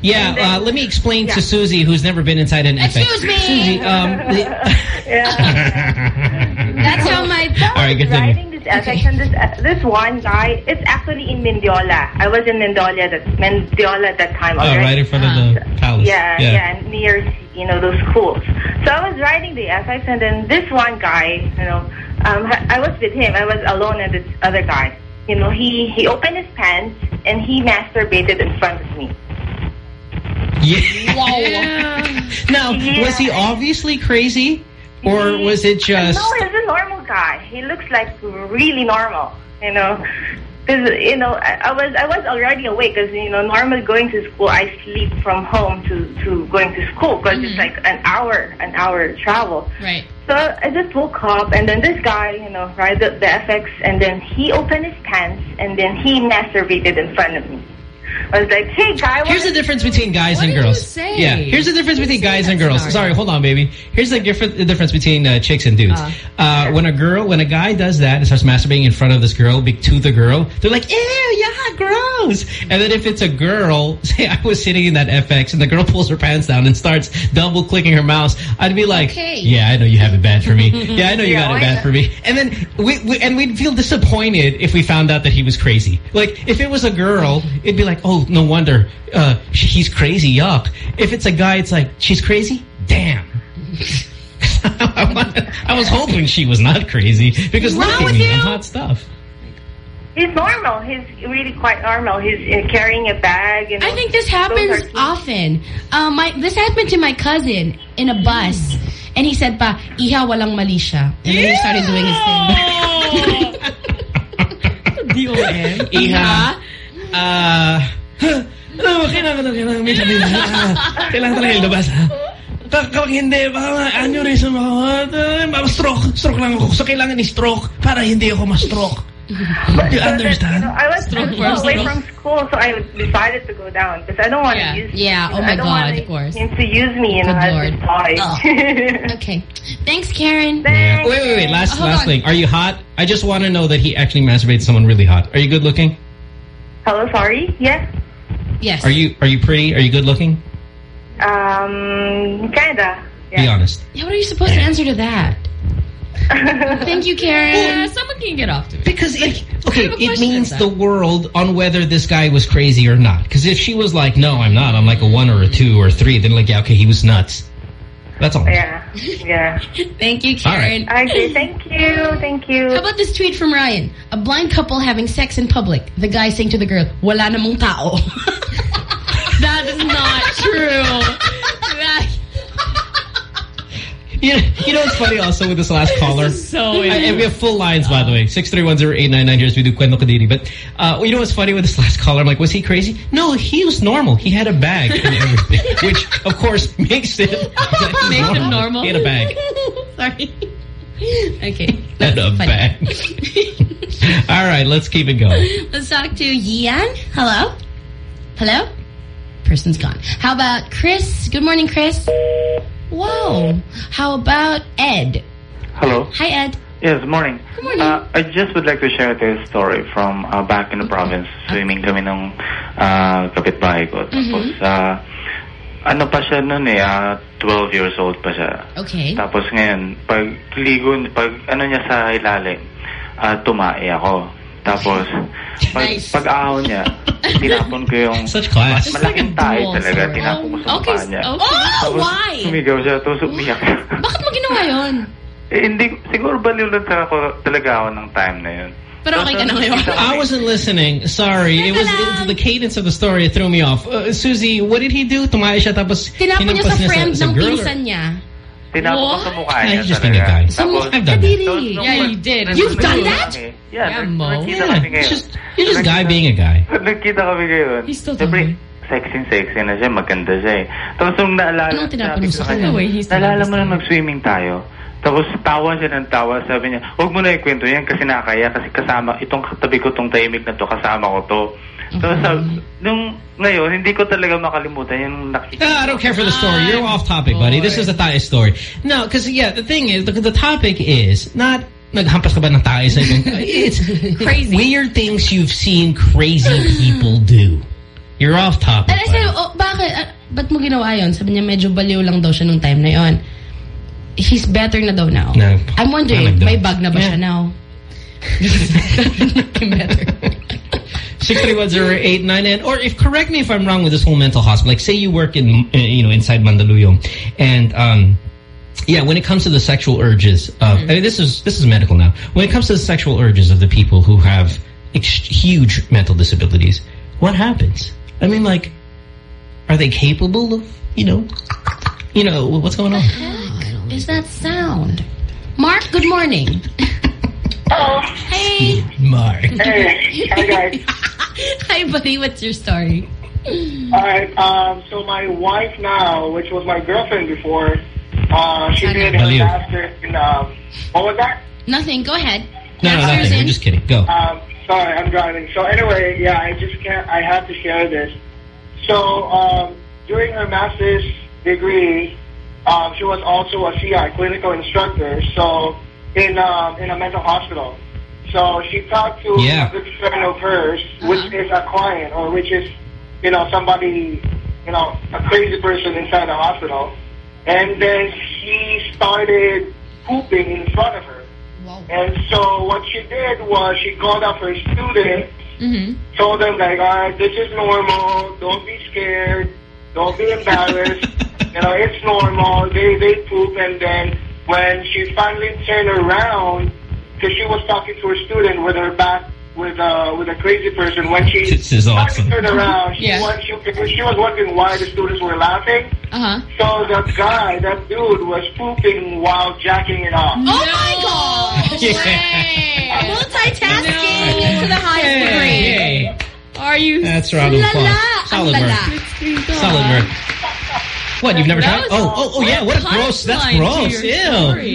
Yeah, uh, let me explain to Susie, who's never been inside an Excuse FX. Excuse me. Susie, um, That's how my... All right, continue. riding this FX and this uh, this one guy. It's actually in Mendiola. I was in Mendiola that Mendiola at that time. Oh, already. right in front of the palace. Yeah, yeah, near you know those schools. So I was riding the FX, and then this one guy, you know, um, I I was with him. I was alone, and this other guy, you know, he he opened his pants and he masturbated in front of me. Yeah. now, was he obviously crazy, or was it just? No, he's a normal guy. He looks like really normal, you know. Because you know, I, I was I was already awake. Because you know, normally going to school, I sleep from home to to going to school because it's mm-hmm. like an hour an hour travel. Right. So I just woke up, and then this guy, you know, right the, the FX, and then he opened his pants, and then he masturbated in front of me. I was like, "Hey, guy, Here's the difference between guys and girls. Yeah, here's the difference between guys and girls. Sorry, hold on, baby. Here's the, different, the difference between uh, chicks and dudes. Uh. Uh, when a girl, when a guy does that and starts masturbating in front of this girl, be- to the girl, they're like, ew, yeah, gross. And then if it's a girl, say I was sitting in that FX and the girl pulls her pants down and starts double clicking her mouse, I'd be like, Okay. yeah, I know you have it bad for me. Yeah, I know you Yeah, got it bad for me. And then we, we and we'd feel disappointed if we found out that he was crazy. Like if it was a girl, it'd be like, oh, no wonder uh, he's crazy. Yuck. If it's a guy, it's like she's crazy. Damn. I was hoping she was not crazy because look Wrong at with me, you? I'm hot stuff. He's normal. He's really quite normal. He's uh, carrying a bag. You know, I think this happens often. Um, my this happened to my cousin in a bus, and he said pa, "Iha walang mali siya." And then he started doing his thing. D-O-N. Iha. Ah. no, kailangan na kailangan may sabihin. Kailangan talaga ilabas, ha? Kapag hindi, baka ma- aneurysm ako. ma- Stroke. Stroke lang ako. So, kailangan i-stroke para hindi ako ma-stroke. But, You so that, understand? You know, I was Stroke I'm away stroke. from school, so I decided to go down because I don't want Yeah. to use. Yeah, oh I my don't God, of course. Him to use me, you know, Good as a. Oh. Okay, thanks, Karen. Yeah. Wait, wait, wait. Last, Hold last on. thing. Are you hot? I just want to know that he actually masturbated someone really hot. Are you good looking? Hello, sorry. Yes. Yes. Are you Are you pretty? Are you good looking? Um, kinda. Yeah. Be honest. Yeah, what are you supposed to answer to that? Thank you, Karen. Yeah, someone can get off to me. Because like, okay, kind of a it means the world on whether this guy was crazy or not. Because if she was like, no, I'm not. I'm like a one or a two or a three, then like, yeah, okay, he was nuts. That's all. Yeah. Yeah. Thank you, All right. Karen. Okay. Thank you. Thank you. How about this tweet from Ryan? A blind couple having sex in public. The guy saying to the girl, "Wala namang tao." That is not true. You know, you know what's funny also with this last caller? is so I- and we have full lines, by the way. 6310899 here as we do Kwento Kadiri. But uh, you know what's funny with this last caller? I'm like, was he crazy? No, he was normal. He had a bag and everything. which, of course, makes it... Makes him normal. He had a bag. Sorry. Okay. And a funny. bag. All right, let's keep it going. Let's talk to Yan. Hello? Hello? Person's gone. How about Chris? Good morning, Chris. Whoa. How about Ed? Hello. Hi, Ed. Yes, morning. Good morning. Uh, I just would like to share this story from uh, back in the province. Swimming kami nung uh, kapitbahay ko. Tapos, uh, ano pa siya nun eh, uh, 12 years old pa siya. Okay. Tapos ngayon, pag ligo, pag ano niya sa ilalim, uh, tumae ako. Tapos, pag, Nice. pag ahon niya, tinapon ko yung Such class. It's like a malaking tae dual talaga, story. tinapon ko sa Okay, mukha niya. Oh, okay. Tapos, why? Sumigaw siya, tapos umiyak. Bakit mo ginawa yun? eh, hindi, siguro baliw lang talaga ako, talaga ako ng time na yun. Pero okay ka na ngayon. I wasn't listening. Sorry. It was, it was the cadence of the story that threw me off. Uh, Susie, what did he do? Tumayo siya tapos Tinapon niya hinampas sa friend sa ng girl or- pinsan niya. Tinapon ko sa mukha Yeah, niya he's just being a talaga. guy. Tapos, I've done that. Kadiri. Nung- nung- Yeah, you did. nung- You've done nung- that? Yeah, Yeah, Mo. Yeah, it's just, you're just guy being a guy. Nagkita kami ngayon. He's still Siyempre, sexy-sexy na siya, maganda siya eh. Tapos nung naalala, Anong tinapon sabi mo ko sa kanya, kanya? Wait, he's still naalala mo na mag-swimming tayo. Tapos tawa siya ng tawa, sabi niya, huwag mo na ikwento yan kasi nakakaya kasi kasama, itong katabi ko tong tahimik na to, kasama ko to. Tapos sabi, nung ngayon, hindi ko talaga makalimutan yung. Uh, I don't care for the story. You're off topic, buddy. This is the Thai story. No, because, yeah, the thing is, the, the topic is not naghampas ka ba ng sa ibang... It's Crazy. weird things you've seen crazy people do. You're off topic, And I said, oh, bakit? Ah, ba't mo ginawa yun? Sabi niya, medyo baliw lang daw siya nung time na yon. He's better na daw now. No. I'm wondering, may bag na ba Yeah. siya now? Looking better. 6310899 or if correct me if I'm wrong with this whole mental hospital like say you work in uh, you know inside Mandaluyong and um yeah when it comes to the sexual urges of I mean this is this is medical now when it comes to the sexual urges of the people who have ex huge mental disabilities what happens I mean like are they capable of you know you know what's going on Is that sound? Mark, good morning. Hello. Hey. Mark Hey. Hi, guys. Hi, buddy. What's your story? All right. Um, so my wife now, which was my girlfriend before, uh, she did her Value. master's in, um, what was that? Nothing. Go ahead. no no Master's nothing in- we're just kidding go Um, sorry, I'm driving. So anyway, yeah, I just can't, I have to share this. So, um, during her master's degree, um, she was also a CI, clinical instructor, so in, um, in a mental hospital. So she talked to Yeah. a good friend of hers, which is a client, or which is, you know, somebody, you know, a crazy person inside the hospital. And then she started pooping in front of her. And so what she did was she called up her students, mm-hmm. told them like, all right, this is normal. Don't be scared. Don't be embarrassed. you know, it's normal. They they poop, and then when she finally turned around, because she was talking to her student with her back with uh with a crazy person. When she This is awesome. turned around, she, Yeah. was, she she was wondering why the students were laughing. Uh-huh. So the guy, that dude, was pooping while jacking it off. Oh my god! Yeah. Multitasking to the highest degree. Hey, Are you? That's round of La applause. Solid la work. la. Solid work. What, you've never That tried? Oh, oh, oh, yeah. What a a gross. That's gross. your Ew. story.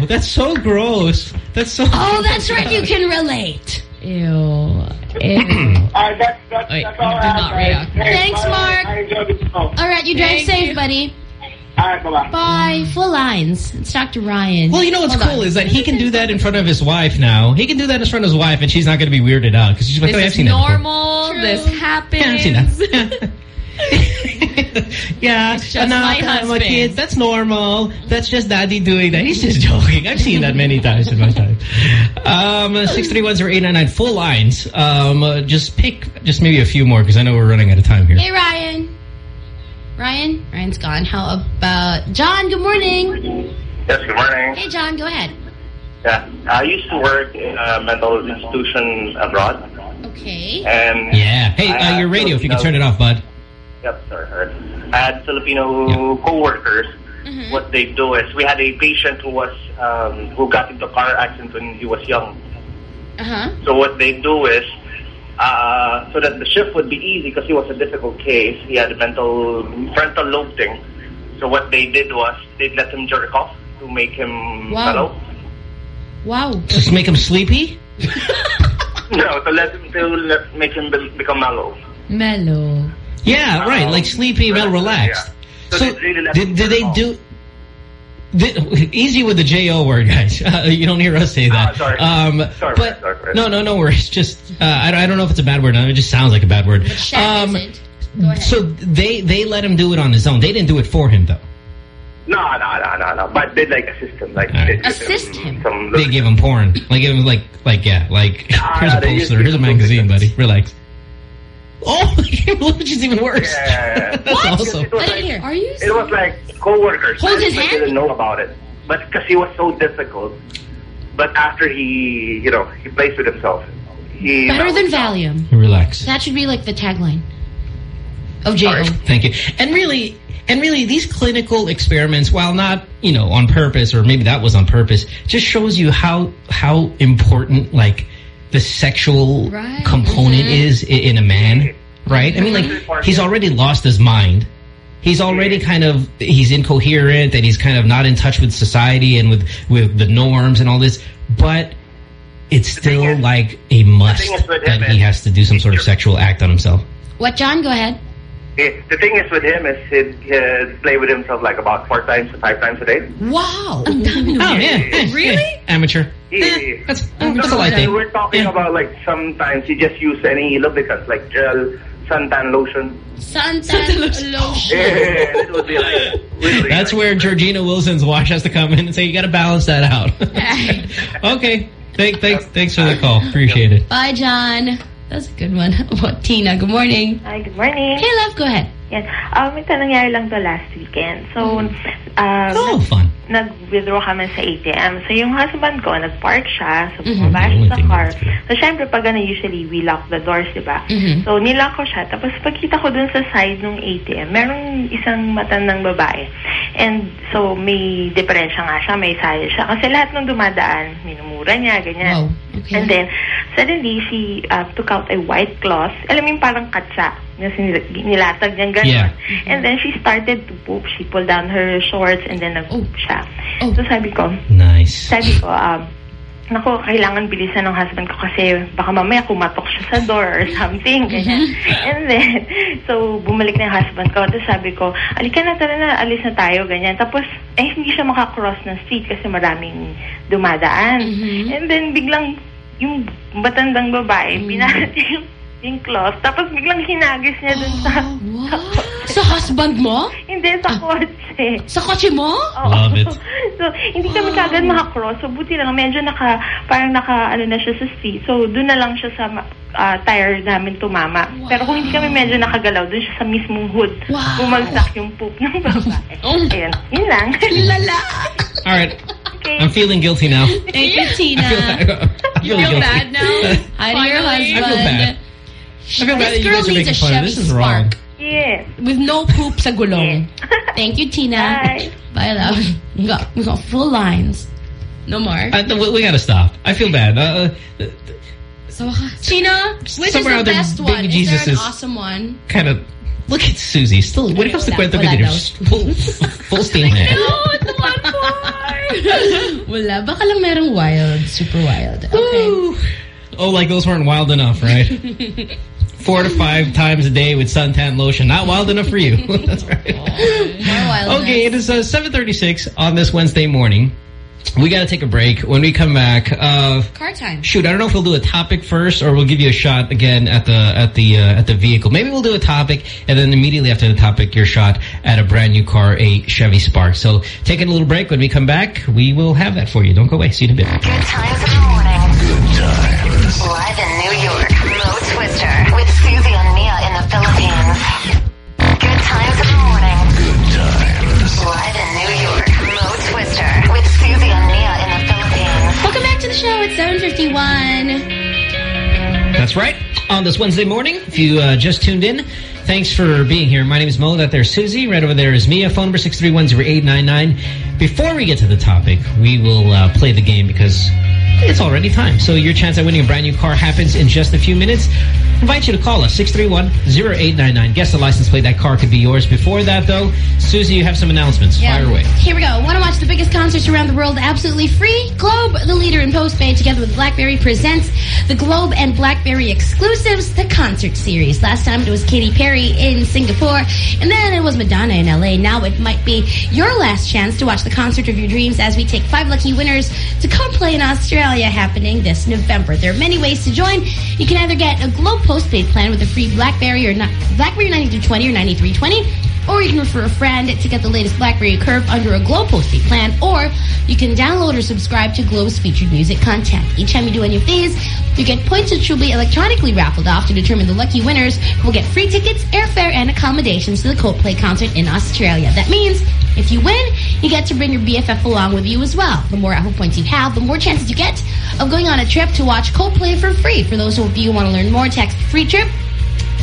Ew. That's so gross. That's so Oh, that's right. You can relate. Ew. Ew. Uh, that's, that's, Wait, that's all I did have, not guys. react. Thanks, bye. Mark. I enjoyed the show. All right, you drive Thank safe, you. buddy. All right, bye-bye. Bye. Full lines. It's Dr. Ryan. Well, you know what's Hold cool on. is that he can do that in front of his wife now. He can do that in front of his wife, and she's not going to be weirded out because she's like, This "Oh, I've is seen that normal. This happens. Yeah, I've seen that. yeah, It's just and now my I have husband. kids. That's normal. That's just daddy doing that. He's just joking. I've seen that many times in my time. Um, six three one zero eight nine nine. Full lines. Um, uh, just pick just maybe a few more because I know we're running out of time here. Hey, Ryan. Ryan? Ryan's gone. How about John? Good morning. Yes, good morning. Hey, John. Go ahead. Yeah, I used to work in a mental institution abroad, Okay. and Yeah. Hey, uh, your radio. If you can Filipino- turn it off, bud. Yep, sorry, sorry. I had Filipino coworkers. Mm-hmm. What they do is, we had a patient who was um, who got into a car accident when he was young. Uh-huh. So what they do is, uh, so that the shift would be easy because he was a difficult case. He had a mental frontal lobe thing. So what they did was they let him jerk off to make him Wow. mellow. Wow. Just make him sleepy. No, to let him to let, make him be, become mellow. Mellow. Yeah, right. Like sleepy, well relaxed. So, So, they really let did, did they do... Did, easy with the J-O word, guys. Uh, you don't hear us say that. Ah, sorry. Um, Sorry, but, sorry, sorry. No, no, no worries. Just, uh, I, don't- I don't know if it's a bad word. It just sounds like a bad word. Um, isn't. Go ahead. So they, they let him do it on his own. They didn't do it for him, though. No, no, no, no, no. But they like assist him, like All right. they give Assist him. Some They give him porn. Like, give him, like, like, yeah, like, here's a poster. Here's a magazine, buddy. Relax. Oh, which is even worse. Yeah. That's What? awesome. It was I didn't like- hear. Are you? It was like co-workers. Hold his Management hand? didn't know about it, but because he was so difficult. But after he, you know, he plays with himself. He Better than Valium. Relax. That should be like the tagline of J.O. Thank you. And really, and really, these clinical experiments, while not, you know, on purpose, or maybe that was on purpose, just shows you how how important, like, the sexual Right. component mm-hmm. is in a man, right? I mean, like, mm-hmm. he's already lost his mind. He's already mm-hmm. kind of, he's incoherent and he's kind of not in touch with society and with, with the norms and all this, but it's still is- like a must thing is with him that he has to do some sort of sexual act on himself. What, John? Go ahead. He- the thing is with him is he'd, he'd play with himself like about four times to five times a day. Wow. Oh, yeah. yeah, Really? yeah. Amateur. He- Eh, that's, No, that's a no, light day. We're talking Yeah. about like sometimes he just use any lubricants like gel, suntan lotion. Suntan lotion. Yeah, it would be like really. That's like, where Georgina Wilson's wash has to come in and say, you got to balance that out. okay. Thank, thanks, thanks for the call. Appreciate it. Bye, John. That's a good one. What, Tina? Good morning. Hi, good morning. Hey, love. Go ahead. Yes. Um, ito nangyari lang to last weekend. So, um, Oh, fun. Nag-withdraw kami sa ATM. So, yung husband ko, nag-park siya. So, Mhm. bumaba siya sa car. So, syempre, pag ano, usually, we lock the doors, di ba? Mhm. So, nilock ko siya. Tapos, pagkita ko dun sa side ng ATM, merong isang matandang babae. And, so, may diferensya nga siya, may saya siya. Kasi lahat ng dumadaan, minumura niya, ganyan. Wow. Okay. And then, suddenly, she uh, took out a white cloth. Alam mo yung parang katsa. Yung nilatag niyang gano'n. Yeah. And then, she started to poop. She pulled down her shorts and then nag-poop siya. Oh. So, sabi ko, Nice. sabi ko, um, Naku, kailangan bilisan ng husband ko kasi baka mamaya kumatok siya sa door or something. Ganyan. And then, so, bumalik na yung husband ko. Tapos sabi ko, alika na, tara na, alis na tayo, ganyan. Tapos, eh, hindi siya makakross ng street kasi maraming dumadaan. Mhm. And then, biglang yung batandang babae, binalot niya yung, yung cloth, tapos biglang hinagis niya dun sa... Sa husband mo? Hindi, sa kotse. Sa kotse mo? Oo. Love it. So, hindi kami kagad makakross. So, buti lang, medyo naka, parang naka, ano na siya sa street. So, doon na lang siya sa ah, tire namin tumama. Pero kung hindi kami medyo nakagalaw, doon siya sa mismong hood. Wow. Bumagsak yung poop ng babae. Ayan, yun lang. Lala! All right. Okay. I'm feeling guilty now. Thank you, Tina. I feel, I feel You feel guilty. bad now? Hi to your I feel husband. bad. I feel bad that this girl needs making a fun of Chevy this. This is wrong. Spark. Yes. With no poop sa gulong. Thank you, Tina. Bye. Bye, love. We got, we got full lines. No more. I, we, we gotta stop. I feel bad. Uh, uh, So, Tina, which is the best Baby one? Jesus is there an awesome one? kind of look at Susie. Still, when it comes to Wala, Cuento wala full, full steam ahead. Wala. Baka lang merong wild. Super wild. Okay. Oh, like those weren't wild enough, right? Four to five times a day with suntan lotion. Not wild enough for you. That's right. More wild. Okay, it is uh, 7.36 on this Wednesday morning. We got to take a break. When we come back, uh, Car time. shoot, I don't know if we'll do a topic first or we'll give you a shot again at the at the uh, at the vehicle. Maybe we'll do a topic and then immediately after the topic, your shot at a brand new car, a Chevy Spark. So taking a little break. When we come back, we will have that for you. Don't go away. See you in a bit. Good times in the morning. Good times. Live in 7.51. That's right. On this Wednesday morning, if you uh, just tuned in, thanks for being here. My name is Mo. That there's Susie. Right over there is Mia. Phone number 6310899. Before we get to the topic, we will uh, play the game because it's already time. So your chance at winning a brand new car happens in just a few minutes. invite you to call us, 6310899. Guess the license plate. That car could be yours. Before that, though, Susie, you have some announcements. Fire away. Here we go. Want to watch the biggest concerts around the world absolutely free? Globe, the leader in postpaid, together with BlackBerry, presents the Globe and BlackBerry exclusives, the concert series. Last time it was Katy Perry in Singapore, and then it was Madonna in LA. Now it might be your last chance to watch the concert of your dreams as we take five lucky winners to Coldplay in Australia happening this November. There are many ways to join. You can either get a Globe postpaid plan with a free BlackBerry or not, BlackBerry 9220 or 9320. Or you can refer a friend to get the latest BlackBerry Curve under a Globe postpaid plan. Or you can download or subscribe to Globe's featured music content. Each time you do any of these, you get points which will be electronically raffled off to determine the lucky winners who will get free tickets, airfare, and accommodations to the Coldplay concert in Australia. That means if you win, you get to bring your BFF along with you as well. The more raffle points you have, the more chances you get of going on a trip to watch Coldplay for free. For those of you who want to learn more, text free trip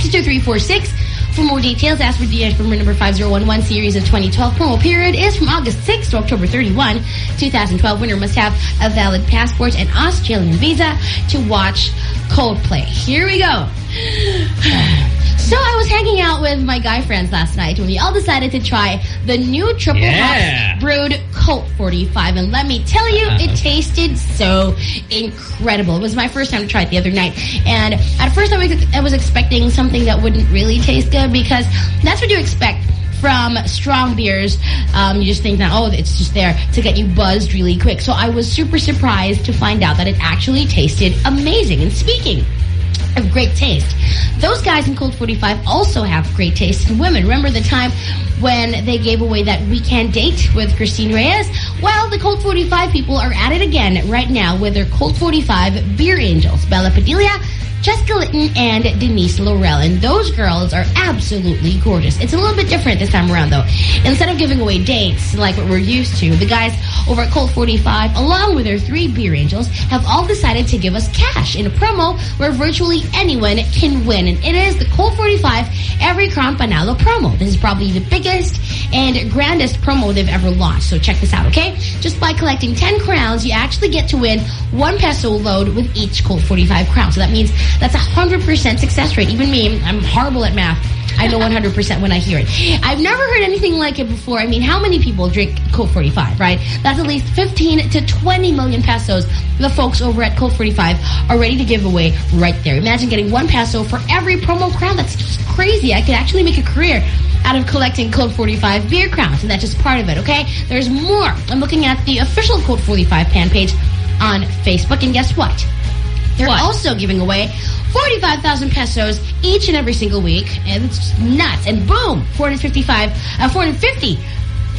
to 2346. For more details, ask for DH from number 5011 series of 2012 promo period is from August 6 to October 31, 2012. Winner must have a valid passport and Australian visa to watch Coldplay. Here we go. So I was hanging out with my guy friends last night when we all decided to try the new triple Yeah. hop brewed Colt 45. And let me tell you, it tasted so incredible. It was my first time to try it the other night. And at first I was, I was expecting something that wouldn't really taste good because that's what you expect from strong beers. Um, you just think that, oh, it's just there to get you buzzed really quick. So I was super surprised to find out that it actually tasted amazing. And speaking of great taste. Those guys in Colt 45 also have great taste in women. Remember the time when they gave away that weekend date with Christine Reyes? Well, the Colt 45 people are at it again right now with their Colt 45 beer angels. Bela Padilla, Jessica Litton, and Denise Laurel. And those girls are absolutely gorgeous. It's a little bit different this time around, though. Instead of giving away dates like what we're used to, the guys over at Colt 45, along with their three beer angels, have all decided to give us cash in a promo where virtually anyone can win. And it is the Colt 45 Every Crown Panalo promo. This is probably the biggest and grandest promo they've ever launched. So check this out, okay? Just by collecting 10 crowns, you actually get to win one peso load with each Colt 45 crown. So that means that's a 100% success rate. Even me, I'm horrible at math. I know 100% when I hear it. I've never heard anything like it before. I mean, how many people drink Colt 45, right? That's at least 15 to 20 million pesos the folks over at Colt 45 are ready to give away right there. Imagine getting one peso for every promo crown. That's just crazy. I could actually make a career out of collecting Colt 45 beer crowns, and that's just part of it, okay? There's more. I'm looking at the official Colt 45 fan page on Facebook, and guess what? They're also giving away 45,000 pesos each and every single week. And it's nuts. And boom, 455, uh,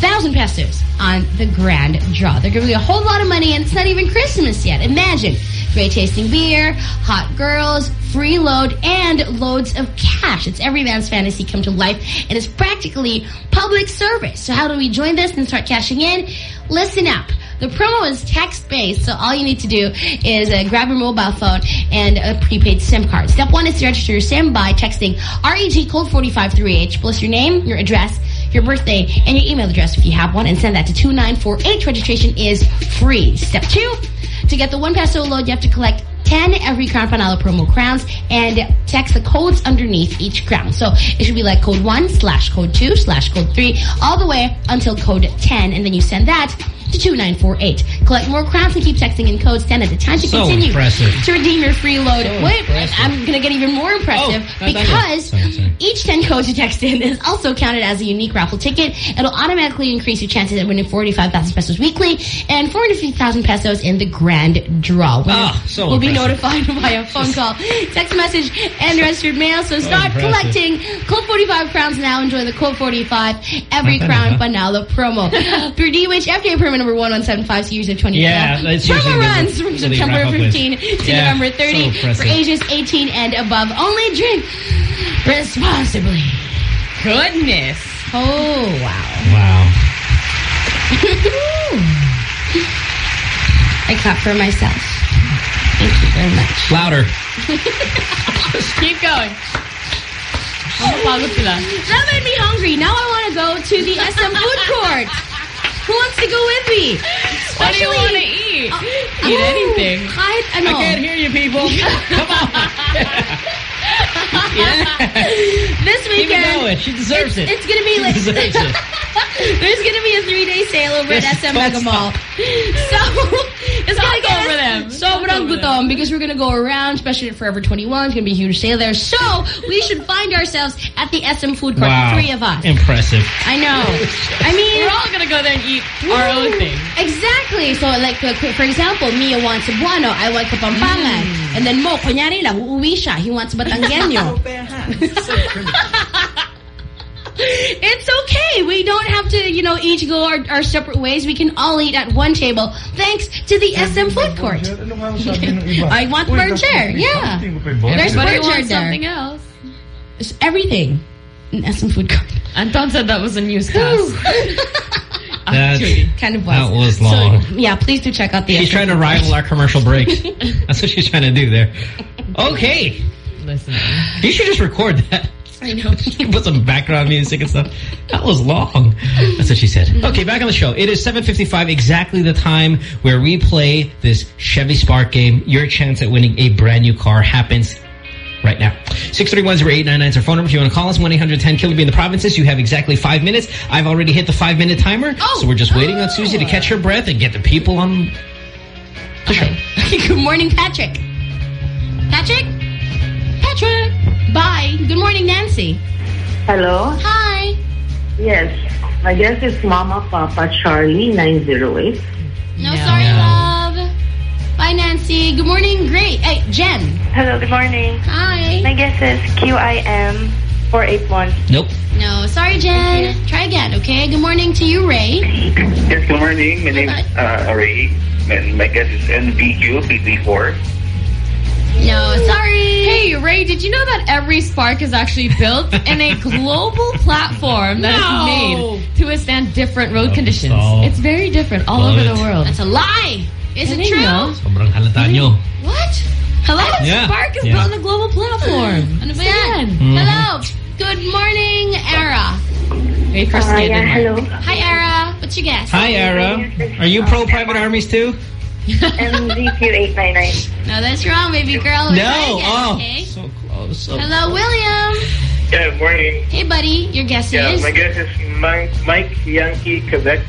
450,000 pesos on the grand draw. They're giving you a whole lot of money and it's not even Christmas yet. Imagine. Great tasting beer, hot girls, free load, and loads of cash. It's every man's fantasy come to life, and it's practically public service. So how do we join this and start cashing in? Listen up. The promo is text-based, so all you need to do is uh, grab your mobile phone and a prepaid SIM card. Step one is to register your SIM by texting REG code 453H plus your name, your address, your birthday, and your email address if you have one, and send that to 2948. Registration is free. Step two, to get the one peso load, you have to collect 10 every Crown Panalo promo crowns and text the codes underneath each crown. So it should be like code 1 slash code 2 slash code 3 all the way until code 10 and then you send that to 2948. Collect more crowns and keep texting in codes 10 at a time to So continue impressive. to redeem your free load. So Wait, impressive. I'm going to get even more impressive Oh, not done yet. because Sorry, sorry. each 10 codes you text in is also counted as a unique raffle ticket. It'll automatically increase your chances of winning 45,000 pesos weekly and 450,000 pesos in the grand draw. Ah, so will be notified via phone call, text message, and registered mail. So start collecting Colt 45 crowns now. and Enjoy the Colt 45 every Not bad, crown huh? Panalo promo. Through DWH FDA permit number 1175 series of 2012. Yeah, that's Promo runs from September wrap up with. 15 to Yeah, November so for ages 18 and above. Only drink responsibly. Goodness. Oh, wow. Wow. I clap for myself. Thank you very much. Louder. Keep going. Mapapagod sila. That made me hungry. Now I want to go to the SM food court. Who wants to go with me? What do you want to eat? Oh, eat oh, anything. Kahit ano. I can't hear you, people. Come on. This Keep it weekend. going. She deserves it's, it. It's gonna be like She deserves it. there's gonna be a three day sale over at SM Mega Mall. So it's gonna Talk get over them. Sobrang over gutom because we're gonna go around, especially at Forever 21. It's gonna be a huge sale there. So we should find ourselves at the SM food court. Wow. The three of us. Impressive. I know. I mean, We're all gonna go there and eat our own thing. Exactly. So, like, for example, Mia wants Cebuano, I want Kapampangan. Mm. And then Mo, kunyari lang, uuwi siya. He wants Batangueño. it's okay. We don't have to, you know, each go our, our separate ways. We can all eat at one table thanks to the SM food court. I want bird chair. Yeah. There's Everybody bird chair there. something else. It's everything in SM food court. Anton said that was a newscast. That's, kind of was. that was long. So, yeah, please do check out the She's SM trying to rival our commercial breaks. That's what she's trying to do there. Okay. Listen. You should just record that. I know. Put some background music and stuff. That was long. That's what she said. Okay, back on the show. It is 7.55, exactly the time where we play this Chevy Spark game. Your chance at winning a brand new car happens right now. 631-0899 is our phone number. If you want to call us, 1-800-10-KILO. Be in the provinces. You have exactly five minutes. I've already hit the five-minute timer. Oh. So we're just waiting on Susie to catch her oh. breath and get the people on the show. Good morning, Patrick. Patrick? Patrick. Bye. Good morning, Nancy. Hello? Hi. Yes. My guess is Mama Papa Charlie 908. No, sorry, love. Bye, Nancy. Good morning, great. Hey, Jen. Hello, good morning. Hi. My guess is QIM 481. Nope. No, sorry, Jen. Try again, okay? Good morning to you, Ray. Yes, good morning. My name is uh, Ray, and my guess is NBQ BB4. No, sorry. Hey, Ray, did you know that every Spark is actually built in a global platform that is No. made to withstand different road conditions? stop. It's very different all Love over it. the world. That's a lie. Is I it true? know. Sobrang halata nyo. What? Hello? Yeah. Spark is Yeah. built on a global platform. Ano ba yan? Mhm. Hello. Good morning, Era. Wait for Uh, yeah, hello. Hi, Era. What's your guess? Hi, Ara. Are you pro private armies too? MZQ 899. No, that's wrong, baby girl. We're No. trying again, Oh, okay? so close. So Hello, William. Yeah, good morning. Hey, buddy. Your guess Yeah, is? my guess is Mike, Mike Yankee Quebec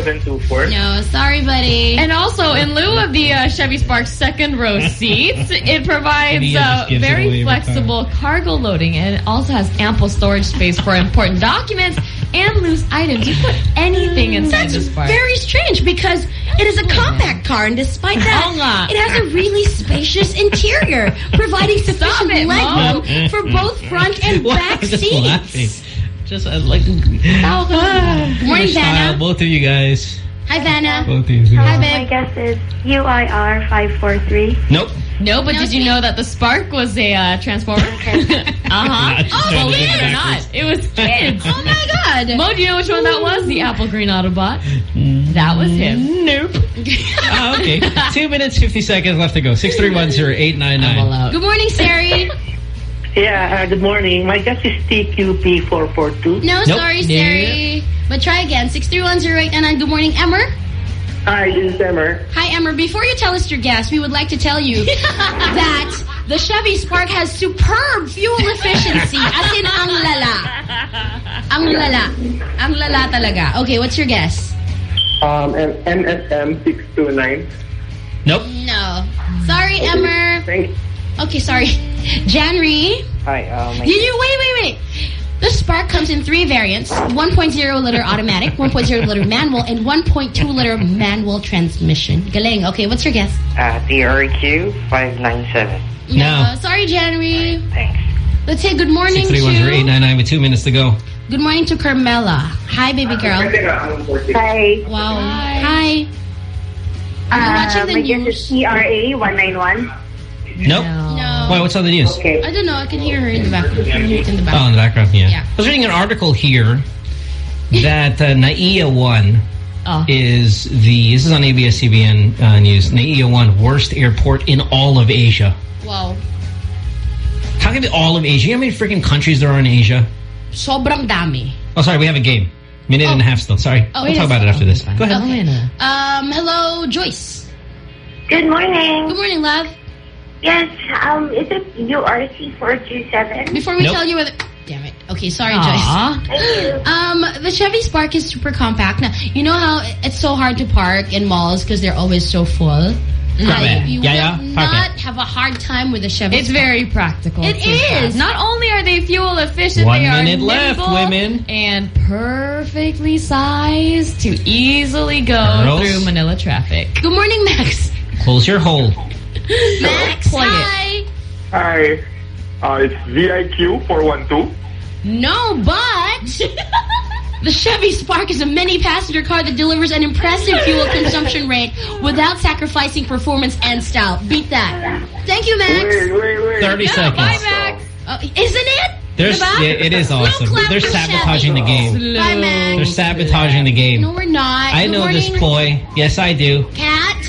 724. No, sorry, buddy. And also, in lieu of the uh, Chevy Spark second row seats, it provides Mia uh, just gives it away very flexible cargo loading, and it also has ample storage space for important documents and loose items. You put anything inside That's the Spark. very strange because it is a compact car, and despite that, it has a really spacious interior, providing sufficient it, Mom. legroom for both front and back am I seats. Laughing? Just uh, like Good morning, style, Vanna. both of you guys. Hi, Vanna. Both of you. Hi, My babe. guess is UIR 543. Nope. No, but No, did you see? know that the Spark was a uh, transformer? uh-huh. Oh, Believe it or not, it was kids. Oh my God. Mo, do you know which one that was? The Apple Green Autobot. That was him. Nope. Ah, okay. Two minutes, 50 seconds left to go. 6310899. Good morning, Sari. Yeah, uh, good morning. My guess is TQP442. No, Nope. sorry, No. Sari. But try again. 6310899. Good morning, Emmer. Hi, this is Emmer. Hi, Emmer. Before you tell us your guess, we would like to tell you that the Chevy Spark has superb fuel efficiency. As in, ang lala. Ang lala. Ang lala talaga. Okay, what's your guess? Um, and MSM629. Nope. No. Sorry, Emmer. Thank you. Okay, sorry. Janry. Hi, um, You, you, wait, wait, wait. The Spark comes in three variants. 1.0 liter automatic, 1.0 liter manual, and 1.2 liter manual transmission. Galing. Okay, what's your guess? uh, TRQ 597. No. Sorry, January. Thanks. Let's say good morning to 6310899 with two minutes to go. good morning to Carmela. Hi, baby girl. Hi. Wow. Hi. Are you Uh, watching the my guess is TRA 191. Nope. No. Why, what's on the news? Okay. I don't know. I can hear her in the background. I can hear it in the Oh, in the background, yeah. Yeah. I was reading an article here that uh, Naia 1 Oh. is the, this is on ABS-CBN uh, News, Naia 1, worst airport in all of Asia. Wow. How can it be all of Asia? You know how many freaking countries there are in Asia? Sobrang dami. Oh, sorry, we have a game. Minute and a half still. Sorry. Oh, we'll talk about it after this. Go ahead. Okay. Um, hello, Joyce. Good morning. Good morning, love. Yes, um, is it URC 427? Before we Nope. tell you whether... Damn it. Okay, sorry, Joyce. Aw. Thank you. Um, the Chevy Spark is super compact. Now, you know how it's so hard to park in malls because they're always so full? Grabe. you Yeah, yeah. will Park it. not have a hard time with the Chevy It's Spark. very practical. It is. fast. Not only are they fuel efficient, One they are minute left, nimble women. and perfectly sized to easily go Girls. through Manila traffic. Good morning, Max. Close your hole. Max, Play it. hi. Hi. Uh, it's VIQ 412. No, but the Chevy Spark is a mini passenger car that delivers an impressive fuel consumption rate without sacrificing performance and style. Beat that. Thank you, Max. Wait, wait, wait. 30 seconds. Bye, Max. Oh, isn't it? There's, yeah, it is Slow awesome. clap They're sabotaging Chevy. the game. Bye, Max. They're sabotaging the game. No, we're not. I Good know morning, this ploy. Yes, I do. Cat.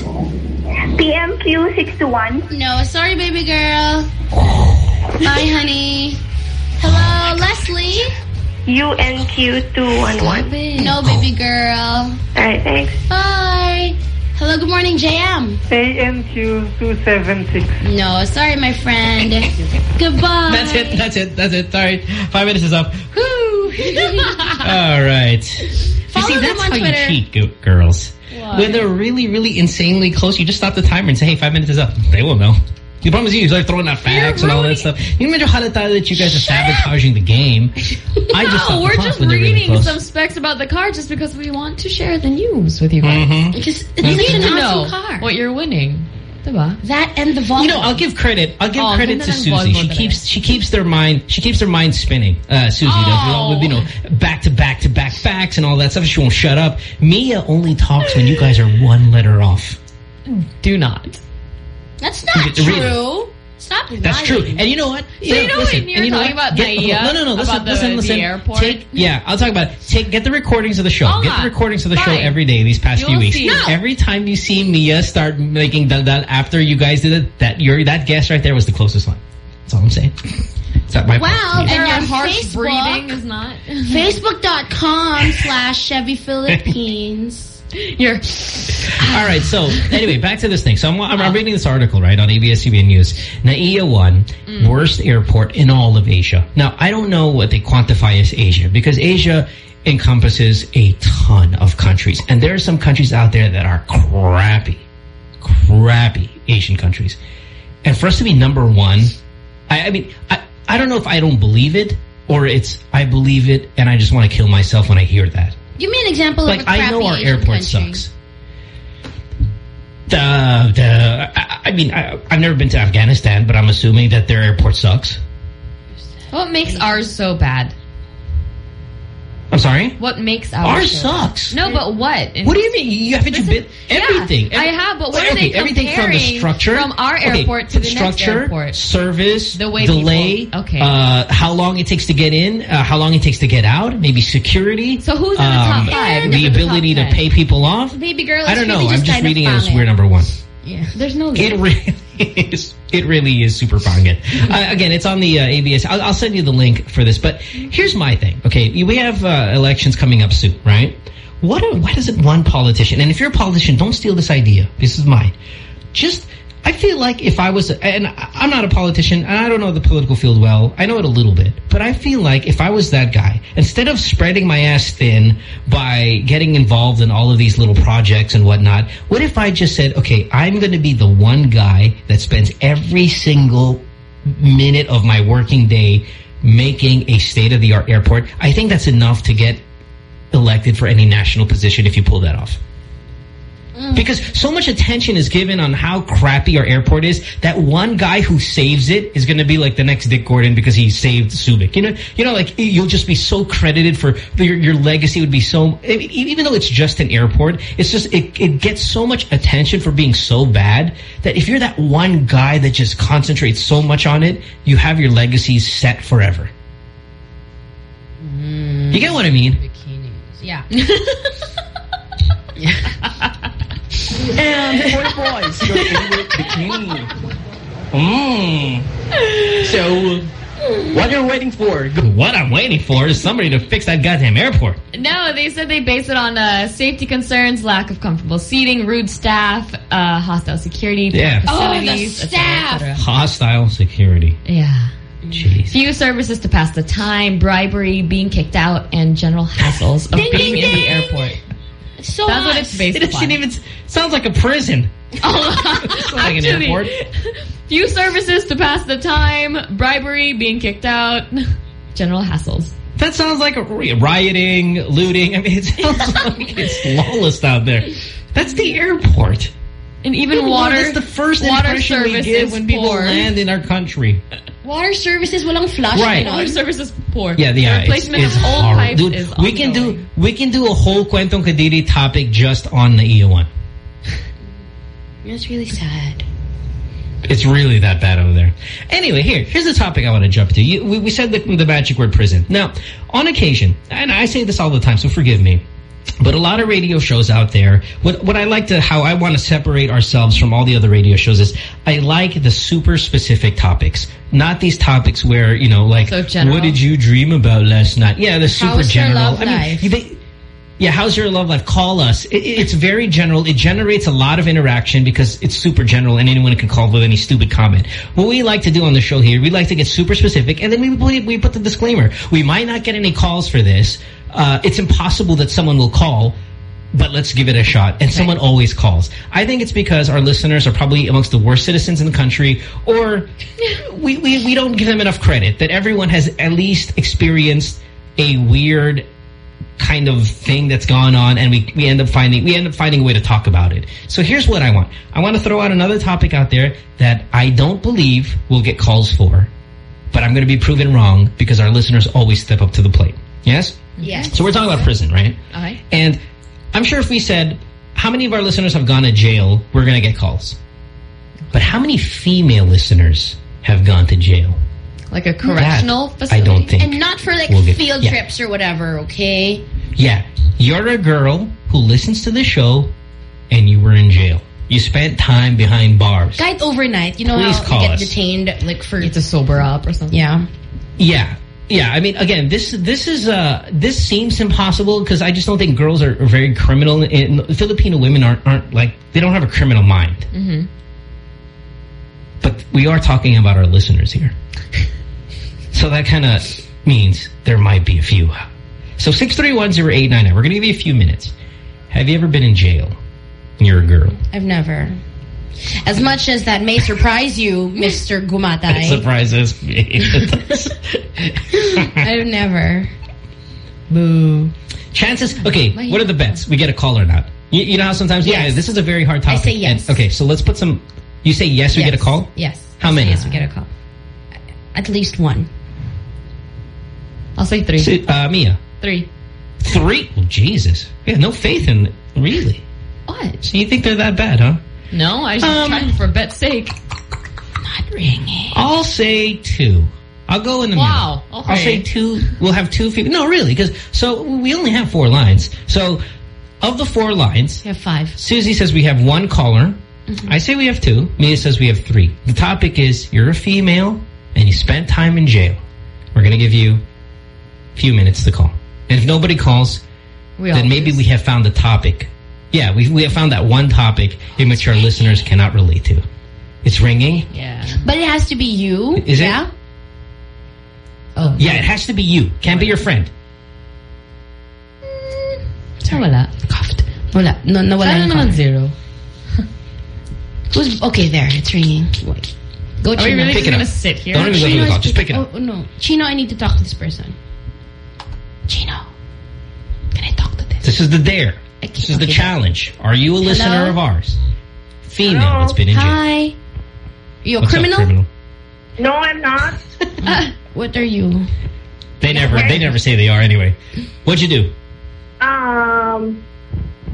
PMQ 621. No, sorry, baby girl. Bye, honey. Hello, Leslie. UNQ 211. No, baby girl. Alright, thanks. Bye. Hello, good morning, JM. ANQ 276. No, sorry, my friend. Goodbye. That's it. That's it. That's it. Sorry. Five minutes is up. Woo. All right. Follow you see, them that's on how Twitter. you cheat, girls. What? When they're really, really insanely close, you just stop the timer and say, hey, five minutes is up. They will know. The problem is you start throwing out facts and all that stuff. You medyo halata that you guys are sabotaging the game. I just no, we're just they're really reading some specs about the car just because we want to share the news with you guys. Because You it's need mm-hmm. an to know car. what you're winning. Diba? That and the volume. You know, I'll give credit. I'll give Oh, credit to Susie. She keeps she keeps their mind she keeps their mind spinning. Uh, Susie does Oh. with, you know back to back to back facts and all that stuff. She won't shut up. Mia only talks when you guys are one letter off. Do not. That's not Read true. Stop lying. That's true. And you know what? So you know listen, when you're and talking what? about Get- NAIA, no, no, no. Uh, listen, about the- listen, listen. the airport? Take, yeah, I'll talk about it. Take, get the recordings of the show. Oh, get nga. the recordings of the show every day these past few You'll weeks. see. No. Every time you see Mia start making dal dal after you guys did it, that your that guess right there was the closest one. That's all I'm saying. Is that my Wow, fault? they're And your on harsh Facebook. breathing is not. Facebook.com slash Chevy Philippines. You're. All right, so anyway, back to this thing. So I'm, I'm, I'm reading this article, right, on ABS-CBN News. NAIA 1, mm. worst airport in all of Asia. Now, I don't know what they quantify as Asia, because Asia encompasses a ton of countries. And there are some countries out there that are crappy, crappy Asian countries. And for us to be number one, I, I mean, I, I don't know if I don't believe it or it's I believe it and I just want to kill myself when I hear that. Give me an example Like, of a I know our Asian airport country. sucks. The, the, I, mean, I, I've never been to Afghanistan, but I'm assuming that their airport sucks. What makes ours so bad? I'm sorry? What makes ours Ours so sucks. No, but what? What do you mean? You haven't you been everything? Yeah, I have, but what are okay, they everything from the structure from our Okay, airport to the structure, next airport? service, The way delay, people- okay. uh, how long it takes to get in, uh, how long it takes to get out, maybe security. So who's in the top five? The ability to pay people off. Baby girl, I don't know. really I'm just reading it as we're number one. Yeah, there's no. It It really is super pangit. uh, again, it's on the uh, ABS. I'll, I'll send you the link for this. But here's my thing. Okay, we have uh, elections coming up soon, right? What? Why doesn't one politician? And if you're a politician, don't steal this idea. This is mine. Just. I feel like if I was, and I'm not a politician, and I don't know the political field well. I know it a little bit, but I feel like if I was that guy, instead of spreading my ass thin by getting involved in all of these little projects and whatnot, what if I just said, okay, I'm going to be the one guy that spends every single minute of my working day making a state-of-the-art airport? I think that's enough to get elected for any national position if you pull that off. Mm. Because so much attention is given on how crappy our airport is that one guy who saves it is going to be like the next Dick Gordon because he saved Subic. You know, you know, like you'll just be so credited for your, your legacy would be so. Even though it's just an airport, it's just it, it gets so much attention for being so bad that if you're that one guy that just concentrates so much on it, you have your legacy set forever. Mm. You get what I mean? Bikinis, Yeah. And for boys, your favorite bikini. Mmm. So, what are you're waiting for? What I'm waiting for is somebody to fix that goddamn airport. No, they said they base it on uh, safety concerns, lack of comfortable seating, rude staff, uh, hostile security, Yeah. Oh, the facilities, et cetera, et staff. cetera. Hostile security. Yeah. Jeez. Few services to pass the time, bribery, being kicked out, and general hassles of Ding, being ding, in the ding. airport. So That's what it's based It upon. even sounds like a prison. Oh, like an airport. Few services to pass the time, bribery, being kicked out, general hassles. That sounds like a rioting, looting. I mean, it sounds like it's lawless out there. That's the airport. And even water. That's the first water impression we service give is when people poor. land in our country. Water services walang flush. Right. ganon. Water services poor. Yeah, yeah, The replacement it's, of old horrible. pipes Dude, is we can do we can do a whole Kwentong Kadiri topic just on the EO1. That's really sad. It's really that bad over there. Anyway, here, here's the topic I want to jump to. You, we, we said the, the magic word prison. Now, on occasion, and I say this all the time, so forgive me, but a lot of radio shows out there, what, what I like to, how I want to separate ourselves from all the other radio shows is I like the super specific topics. Not these topics where, you know, like, So what did you dream about last night? Yeah, the super How's your general. love I mean, life? they, yeah, how's your love life? Call us. It, it's very general. It generates a lot of interaction because it's super general and anyone can call with any stupid comment. What we like to do on the show here, we like to get super specific and then we, we put the disclaimer. We might not get any calls for this. Uh, it's impossible that someone will call, but let's give it a shot. And someone always calls. I think it's because our listeners are probably amongst the worst citizens in the country or we, we, we don't give them enough credit that everyone has at least experienced a weird kind of thing that's gone on and we, we end up finding we end up finding a way to talk about it. So here's what I want. I want to throw out another topic out there that I don't believe we'll get calls for, but I'm going to be proven wrong because our listeners always step up to the plate. Yes? Yes. So we're talking about prison, right? Okay. And I'm sure if we said, how many of our listeners have gone to jail, we're going to get calls. But how many female listeners have gone to jail? Like a correctional That facility. I don't think. And not for like We'll get- field yeah. trips or whatever, okay? Yeah, you're a girl who listens to the show and you were in jail. You spent time behind bars. Guide overnight. You know Please how call you get us. detained like for... to sober up or something. Yeah. Yeah. Yeah, I mean, again, this this is uh this seems impossible because I just don't think girls are, are very criminal. And Filipino women aren't aren't like they don't have a criminal mind. Mm-hmm. But we are talking about our listeners here, so that kind of means there might be a few. So 6310899. We're going to give you a few minutes. Have you ever been in jail? And you're a girl. I've never. As much as that may surprise you, Mr. It surprises me. I've never. Boo. Chances, okay, what are the bets? We get a call or not? You, you know how sometimes, yeah, this is a very hard topic. I say yes. And- okay, so let's put some, you say yes, we get a call? Yes. How I many? Yes, we get a call. At least one. I'll say three. So, uh, Mia? Three. Three? Well, Jesus. We have no faith in, really? What? So you think they're that bad, huh? No, I just Um, tried for bet's sake. Not ringing. I'll say two. I'll go in the Wow, middle. okay. I'll say two. We'll have two. Female. No, really, because so we only have four lines. So of the four lines, We have five. Susie says we have one caller. I say we have two. Mia says we have three. The topic is you're a female and you spent time in jail. We're going to give you a few minutes to call. And if nobody calls, We then maybe lose. we have found the topic. Yeah, we, we have found that one topic in which our listeners cannot relate to. It's ringing. Yeah. But it has to be you. Is it? yeah? Oh. Yeah, it has to be you. Can't be your friend. Mm. Saan wala? Coughed. Wala. No, no, wala Sana naman zero. Who's, okay, there. It's ringing. Wait. Go, Are we really Pick just it gonna up. sit here? Don't even go Chino through the call. Just pick it up. Oh, no. Chino, I need to talk to this person. Chino. Can I talk to this? This is the dare. This is the challenge. Are you a listener of ours? Female Hello? that's been in jail. Hi. You a What's up, criminal? criminal? No, I'm not. Ah, what are you? They never they never say they are anyway. What'd you do? Um,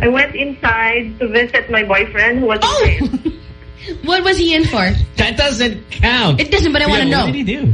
I went inside to visit my boyfriend who was Oh! What was he in for? That doesn't count. It doesn't, but I Yeah, want to know. What did he do?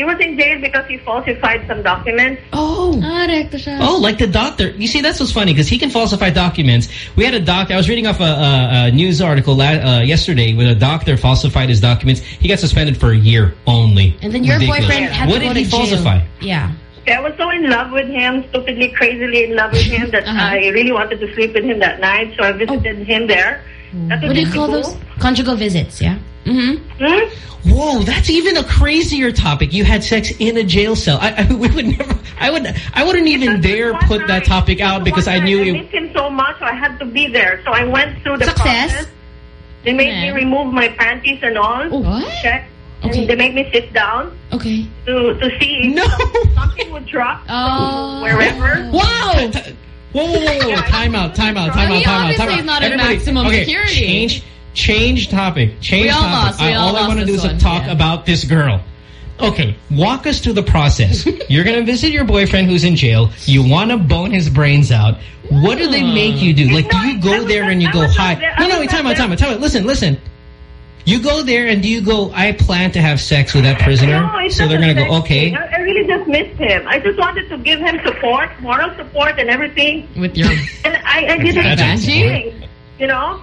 He was in jail because he falsified some documents. Oh. Rekta siya. Oh, like the doctor. You see, that's what's funny because he can falsify documents. We had a doctor. I was reading off a, a, a news article la uh, yesterday where a doctor falsified his documents. He got suspended for a year only. And then your Ridiculous. boyfriend had what to go did he to jail. falsify? Yeah. I was so in love with him, stupidly, crazily in love with him that Uh-huh. I really wanted to sleep with him that night. So I visited him there. That's What do you call Cebu. those? Conjugal visits, yeah? Mm-hmm. Hmm? Whoa, that's even a crazier topic. You had sex in a jail cell. I, I we would never. I would. I wouldn't even dare put that topic out because I knew I it. missed him so much, I had to be there. So I went through the Success. process. They made me remove my panties and all. What? Check. Okay. And they made me sit down Okay. to to see if No. something would drop Oh. wherever. Wow! Whoa, whoa, whoa, whoa! Time out, time out, time out, time out, obviously time out. is not at Everybody, maximum okay, security. Change, change topic. Change We all topic. lost, we I, all all I want to do is one, talk yeah. about this girl. Okay, walk us through the process. You're gonna visit your boyfriend who's in jail. You want to bone his brains out. What do they make you do? Like, do you go there and you go, hi? No, no, wait, time out, time out, time out. Listen, listen. You go there and do you go, I plan to have sex with that prisoner? No, so they're gonna go, okay. I, I really just missed him. I just wanted to give him support, moral support, and everything. With your... And I, I didn't That's do support. anything, you know.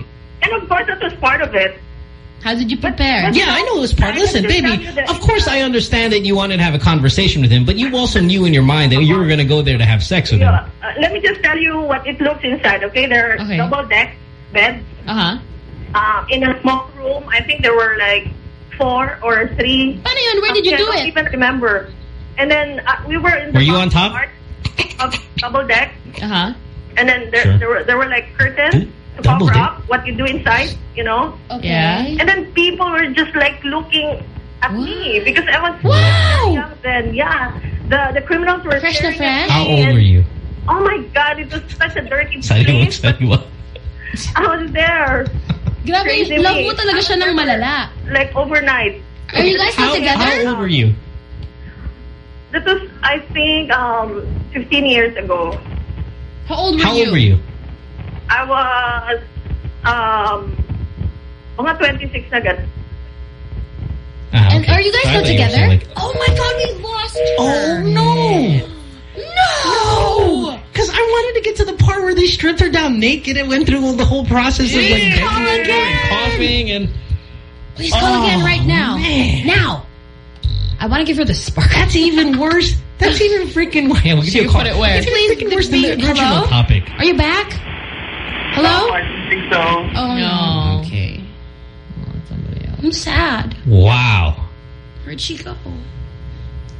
And of course, that was part of it. How did you prepare? Yeah, I know it was part. I Listen, baby, of course I understand that you wanted to have a conversation with him, but you also knew in your mind that you were going to go there to have sex with him. Yeah. Uh, let me just tell you what it looks inside, okay? There are Okay. double deck beds. Uh-huh. Um, in a small room, I think there were like four or three. Paano yun? Where did you do it? I do don't even remember. And then uh, we were in the Were you on top? part of double deck. Uh-huh. And then there, Sure. there were there were like curtains to double cover deck? up what you do inside, you know. Okay. Yeah. And then people were just like looking at me because I was Wow. young then. Yeah, the the criminals were Fresh na fresh? How old were you? Oh my God! It was such a dirty Sabi mo, place. sabi mo. I was there Grabe, Crazy love me. mo talaga siya ng malala. like overnight. Are you guys How, still together? how old were you? This was, I think, um, 15 years ago. How old were How you? old were you? I was, um, mga 26 na gan. Ah, And are you guys So still thought you were together? like, oh my god, we lost her. oh no! No! Because I wanted to get to the part where they stripped her down naked and went through the whole process of like Yeah. Call again. and coughing and. Please call Oh, again right now. man. Now. I want to give her the spark. That's even worse. That's even freaking worse. Yeah, we'll give you a we call. put it where? It's freaking worse than the Hello? original topic. Are you back? Hello? I don't think so. Oh No. Okay. Oh, somebody else. I'm sad. Wow. Where'd she go?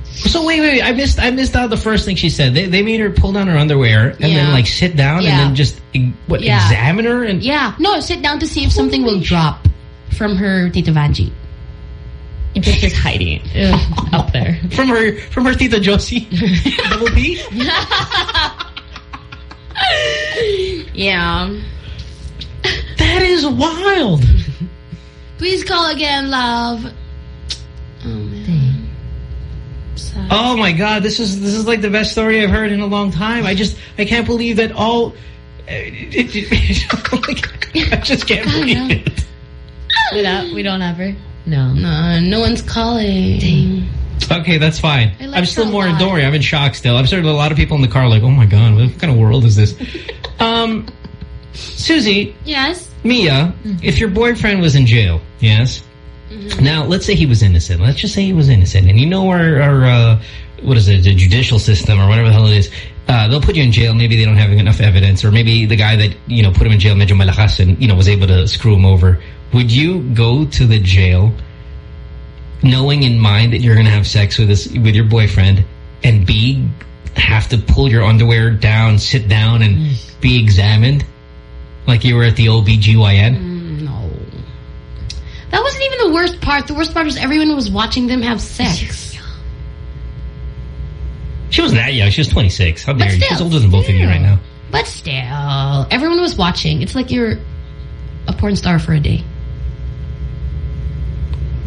So wait, wait, wait. I missed I missed out the first thing she said. They they made her pull down her underwear and Yeah. then like sit down Yeah. and then just what Yeah. examine her and Yeah. No, sit down to see if something will drop from her Tita Vanji. If it's just hiding it up there. from her from her Tita Josie. Double P. Yeah. That is wild. Please call again, love. Oh man. Sad. Oh my god, this is this is like the best story I've heard in a long time. I just I can't believe that all. I just can't believe it. We don't, we don't have her? No. No, no one's calling. Okay, that's fine. Like I'm still more lot. don't I'm in shock still. I'm sure a lot of people in the car are like, oh my god, what kind of world is this? um, Susie, Yes. Mia, if your boyfriend was in jail, yes. Now, let's say he was innocent. Let's just say he was innocent, and you know our, our uh, what is it, the judicial system or whatever the hell it is. Uh, they'll put you in jail. Maybe they don't have enough evidence, or maybe the guy that you know put him in jail, medyo malakas, and you know was able to screw him over. Would you go to the jail, knowing in mind that you're going to have sex with this with your boyfriend, and be have to pull your underwear down, sit down, and be examined, like you were at the OBGYN? Mm, no. That wasn't even the worst part. The worst part was everyone was watching them have sex. She wasn't that young. She was 26. How dare you? She's older than both of you right now. But still, everyone was watching. It's like you're a porn star for a day.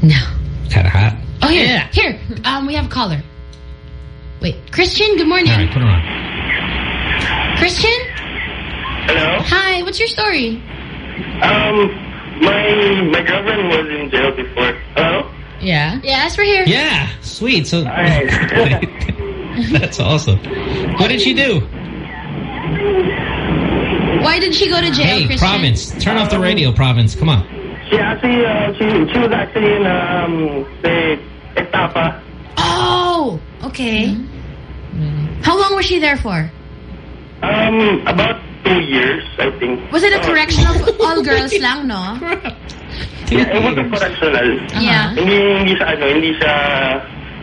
No. Kind of hot. Oh, here. Here. Um, we have a caller. Wait. Christian, good morning. All right, put her on. Christian? Hello? Hi, what's your story? Um, my my girlfriend was in jail before. Hello? Yeah. Yes, we're here. Yeah, sweet. So that's awesome. What did she do? Why did she go to jail, Hey, Christian? Province, turn off the radio, Province. Come on. She actually, uh, she, she was actually in, um, the estafa. Oh, okay. How long was she there for? Um, about two years, I think. Was it a Uh, correctional all girls lang, no? Yeah, it was a correctional. Yeah. Hindi, hindi siya, ano, hindi siya,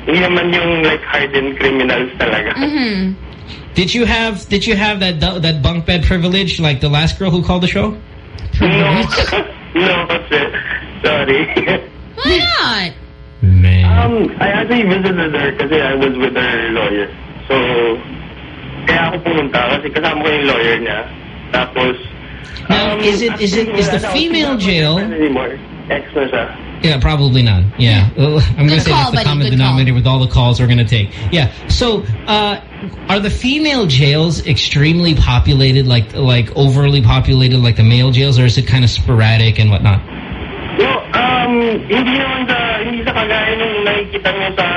hindi naman yung, like, hardened criminals talaga. Mm-hmm. Did you have Did you have that that bunk bed privilege like the last girl who called the show? No, no, that's it. Sorry. Why not? Man. Um, I actually visited her kasi I was with her lawyer. So, kaya ako pumunta kasi kasama ko yung lawyer niya. Tapos, Now, is it is it is the female jail? anymore. Ex na siya. Yeah, probably not. Yeah, Uh, I'm going to say call, that's the buddy, common good denominator with all the calls we're going to take. Yeah. So, uh, are the female jails extremely populated, like like overly populated, like the male jails, or is it kind of sporadic and whatnot? No, um, hindi naman sa, hindi sa kagaya nung nakikita nyo sa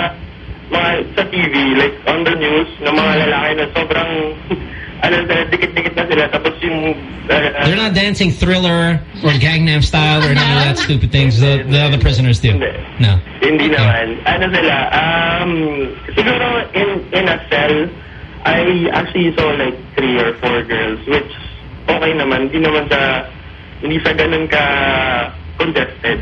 mga, sa TV, like on the news, na mga lalaki na sobrang, ano, sila, dikit-dikit na sila, tapos yung, uh, They're not dancing Thriller or Gangnam Style or none of that stupid things the, the other prisoners do. No. Hindi naman. Ano sila, um, siguro in, in a cell, I actually saw like three or four girls, which okay naman. Hindi naman sa, hindi sa ganun ka congested.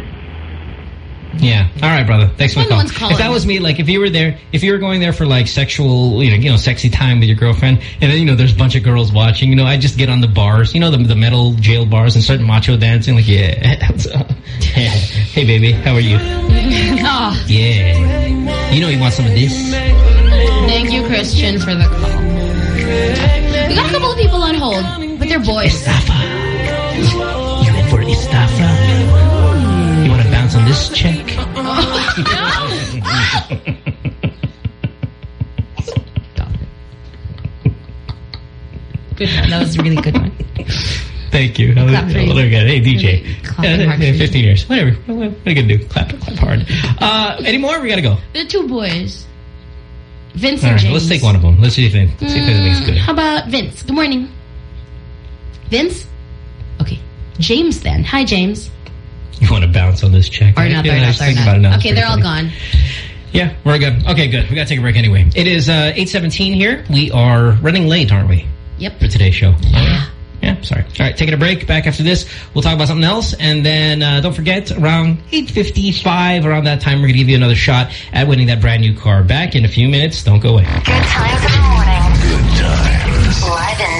Yeah. All right, brother. Thanks for the call. calling. If that was me, like if you were there, if you were going there for like sexual, you know, you know, sexy time with your girlfriend, and then you know there's a bunch of girls watching, you know, I just get on the bars, you know, the the metal jail bars and start macho dancing, like yeah, hey baby, how are you? oh, Yeah. You know you want some of this. thank you, Christian, for the call. We got a couple of people on hold, but they're boys. Estafa. You in for estafa? You want to bounce on this check? Good one. That was a really good one. Thank you. Clap for you. I'll look at it. Hey, DJ. clapping Yeah, hard yeah, for you. 15 years. Whatever. What, what are you going to do? Clap, clap hard. Uh, any more? We got to go. The two boys. Vince All and right, James. let's take one of them. Let's see if, they, see if anything's Mm, good. How about Vince? Good morning. Vince? Okay. James then. Hi, James. You want to bounce on this check? Or right? not, Yeah, they're I not, was they're not. about it now. Okay, they're all funny. gone. Yeah, we're good. Okay, good. We got to take a break anyway. It is uh, 8.17 here. We are running late, aren't we? Yep. For today's show. Yeah. Yeah. Yeah, sorry. All right, taking a break. Back after this, we'll talk about something else. And then uh, don't forget, around 8.55, around that time, we're going to give you another shot at winning that brand new car. Back in a few minutes. Don't go away. Good times in the morning. Good times. Live in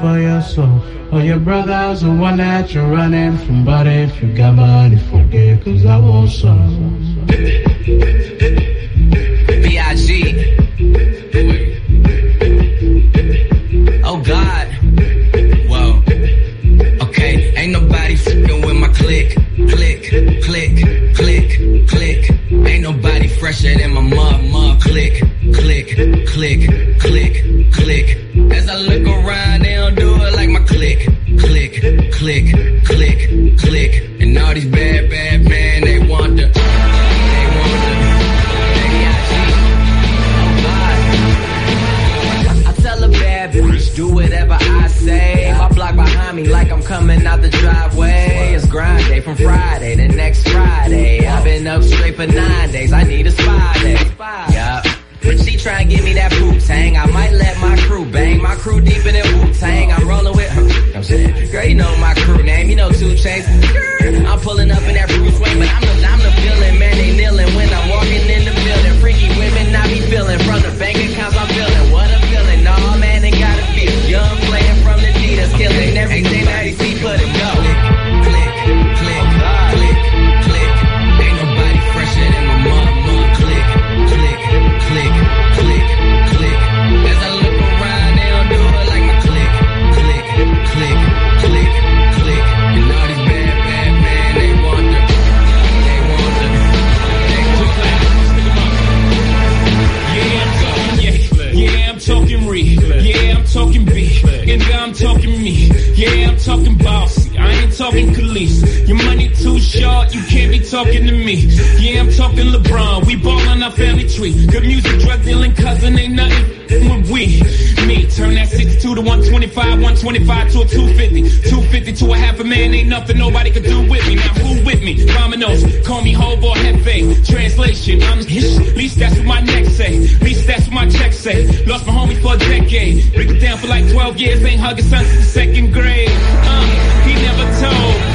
for your soul. Or your brother's the one that you're running from. But if you got money, forget, cause I want some. B.I.G. Oh God. Whoa. Okay, ain't nobody fucking with my click. Click, click, click, click. Ain't nobody fresher than my mud, mud. Click, click, click, click, click. As I look around, they don't do it like my click. Click, click, click, click. And all these bad, bad men, they want the. They want the. I tell a bad bitch, do whatever I say. My block behind me like I'm coming out the driveway. It's grind day from Friday to next Friday. I've been up straight for nine days. I need a spy day. Yup. She try and give me that poop tang. I might let my crew bang. My crew deep in that Wu Tang. I'm rolling with her. I'm saying, girl, you know my crew name. You know two chains. I'm pulling up in that Bruce Wayne, but I'm the I'm the villain. Man, they kneeling when I'm walking in the building. Freaky women, I be feeling from the bank accounts. I'm feeling what I'm feeling. Nah, man, they gotta feel. Young player from the Adidas, killing everything talking talking Khalees. Your money too short, you can't be talking to me. Yeah, I'm talking LeBron, we ballin' our family tree. Good music, drug dealing cousin, ain't nothing with we. Me, turn that 62 to 125, 125 to a 250, 250 to a half a man, ain't nothing nobody can do with me. Now who with me? Dominoes, call me Hobo Hefe. Translation, I'm hish, least that's what my neck say. Least that's what my check say. Lost my homie for a decade. Break it down for like 12 years, ain't hugging son since the second grade. Uh, he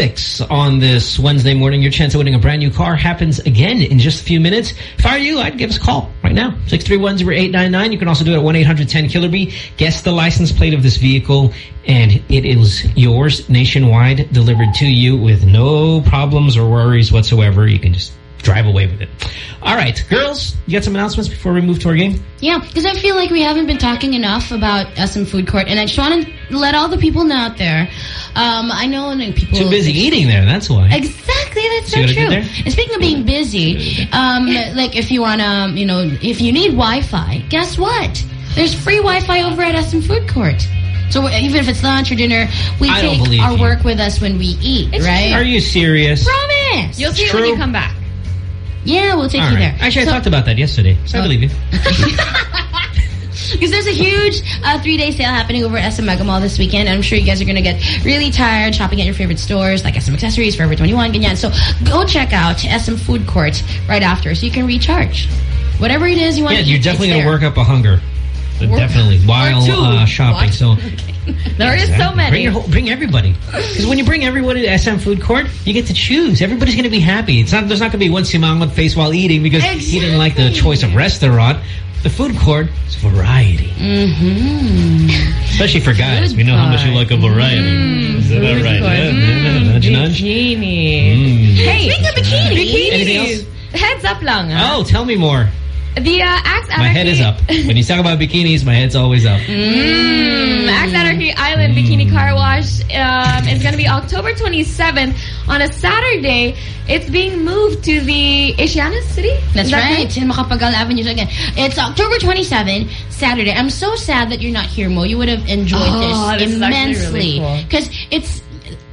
8.36 on this Wednesday morning. Your chance of winning a brand new car happens again in just a few minutes. If I were you, I'd give us a call right now. 631-0899. You can also do it at 1-800-10-KILLER-B. Guess the license plate of this vehicle, and it is yours nationwide, delivered to you with no problems or worries whatsoever. You can just drive away with it. All right, girls, you got some announcements before we move to our game? Yeah, because I feel like we haven't been talking enough about SM Food Court, and I just want to let all the people know out there. Um, I know like, people Too busy eating there, that's why. Exactly, that's See so what true. And speaking of being busy, um, like if you wanna, you know, if you need Wi-Fi, guess what? There's free Wi-Fi over at SM Food Court. So even if it's lunch or dinner, we I take our you. work with us when we eat, right? Are you serious? Promise. You'll see it when you come back. Yeah, we'll take All you right. there. Actually, So- I talked about that yesterday, so I believe you. Because there's a huge uh, three-day sale happening over at SM Mega Mall this weekend. And I'm sure you guys are going to get really tired shopping at your favorite stores like SM Accessories, Forever 21, ganyan. So go check out SM Food Court right after so you can recharge. Whatever it is you want Yeah, to you're eat, definitely going to work up a hunger. Work- definitely, while uh, shopping. What? So There is so Exactly. many. Bring, your bring everybody. Because when you bring everybody to SM Food Court, you get to choose. Everybody's going to be happy. It's not. There's not going to be one simang with face while eating because he didn't like the choice of restaurant. The food court is variety. Mm-hmm. Especially for guys. We know how much you like a variety. is that food right? court. Yeah, Mm, yeah, nudge, nudge. Bikini. Mm. Hey, Speaking of bikinis. bikinis. Anything else? Heads up lang. Oh, tell me more. The uh, Axe My head is up. When you talk about bikinis, my head's always up. Mm, Axe Anarchy Island Bikini Car Wash um, is going to be October 27th on a Saturday. It's being moved to the Aseana City. That's Is that right, in Macapagal Avenue again. It's October 27, Saturday. I'm so sad that you're not here, Mo. You would have enjoyed Oh, this this is actually really immensely. cool. Because it's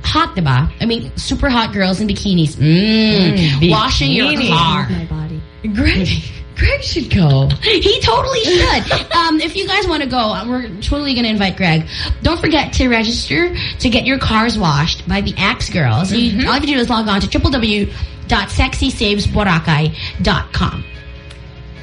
hot, diba? I mean, super hot girls in bikinis. Mm. Washing your car. My body. Greg, Greg should go. He totally should. um, if you guys want to go, uh, we're totally going to invite Greg. Don't forget to register to get your cars washed by the Axe Girls. Mm-hmm. You, all you have to do is log on to www.sexysavesboracay.com.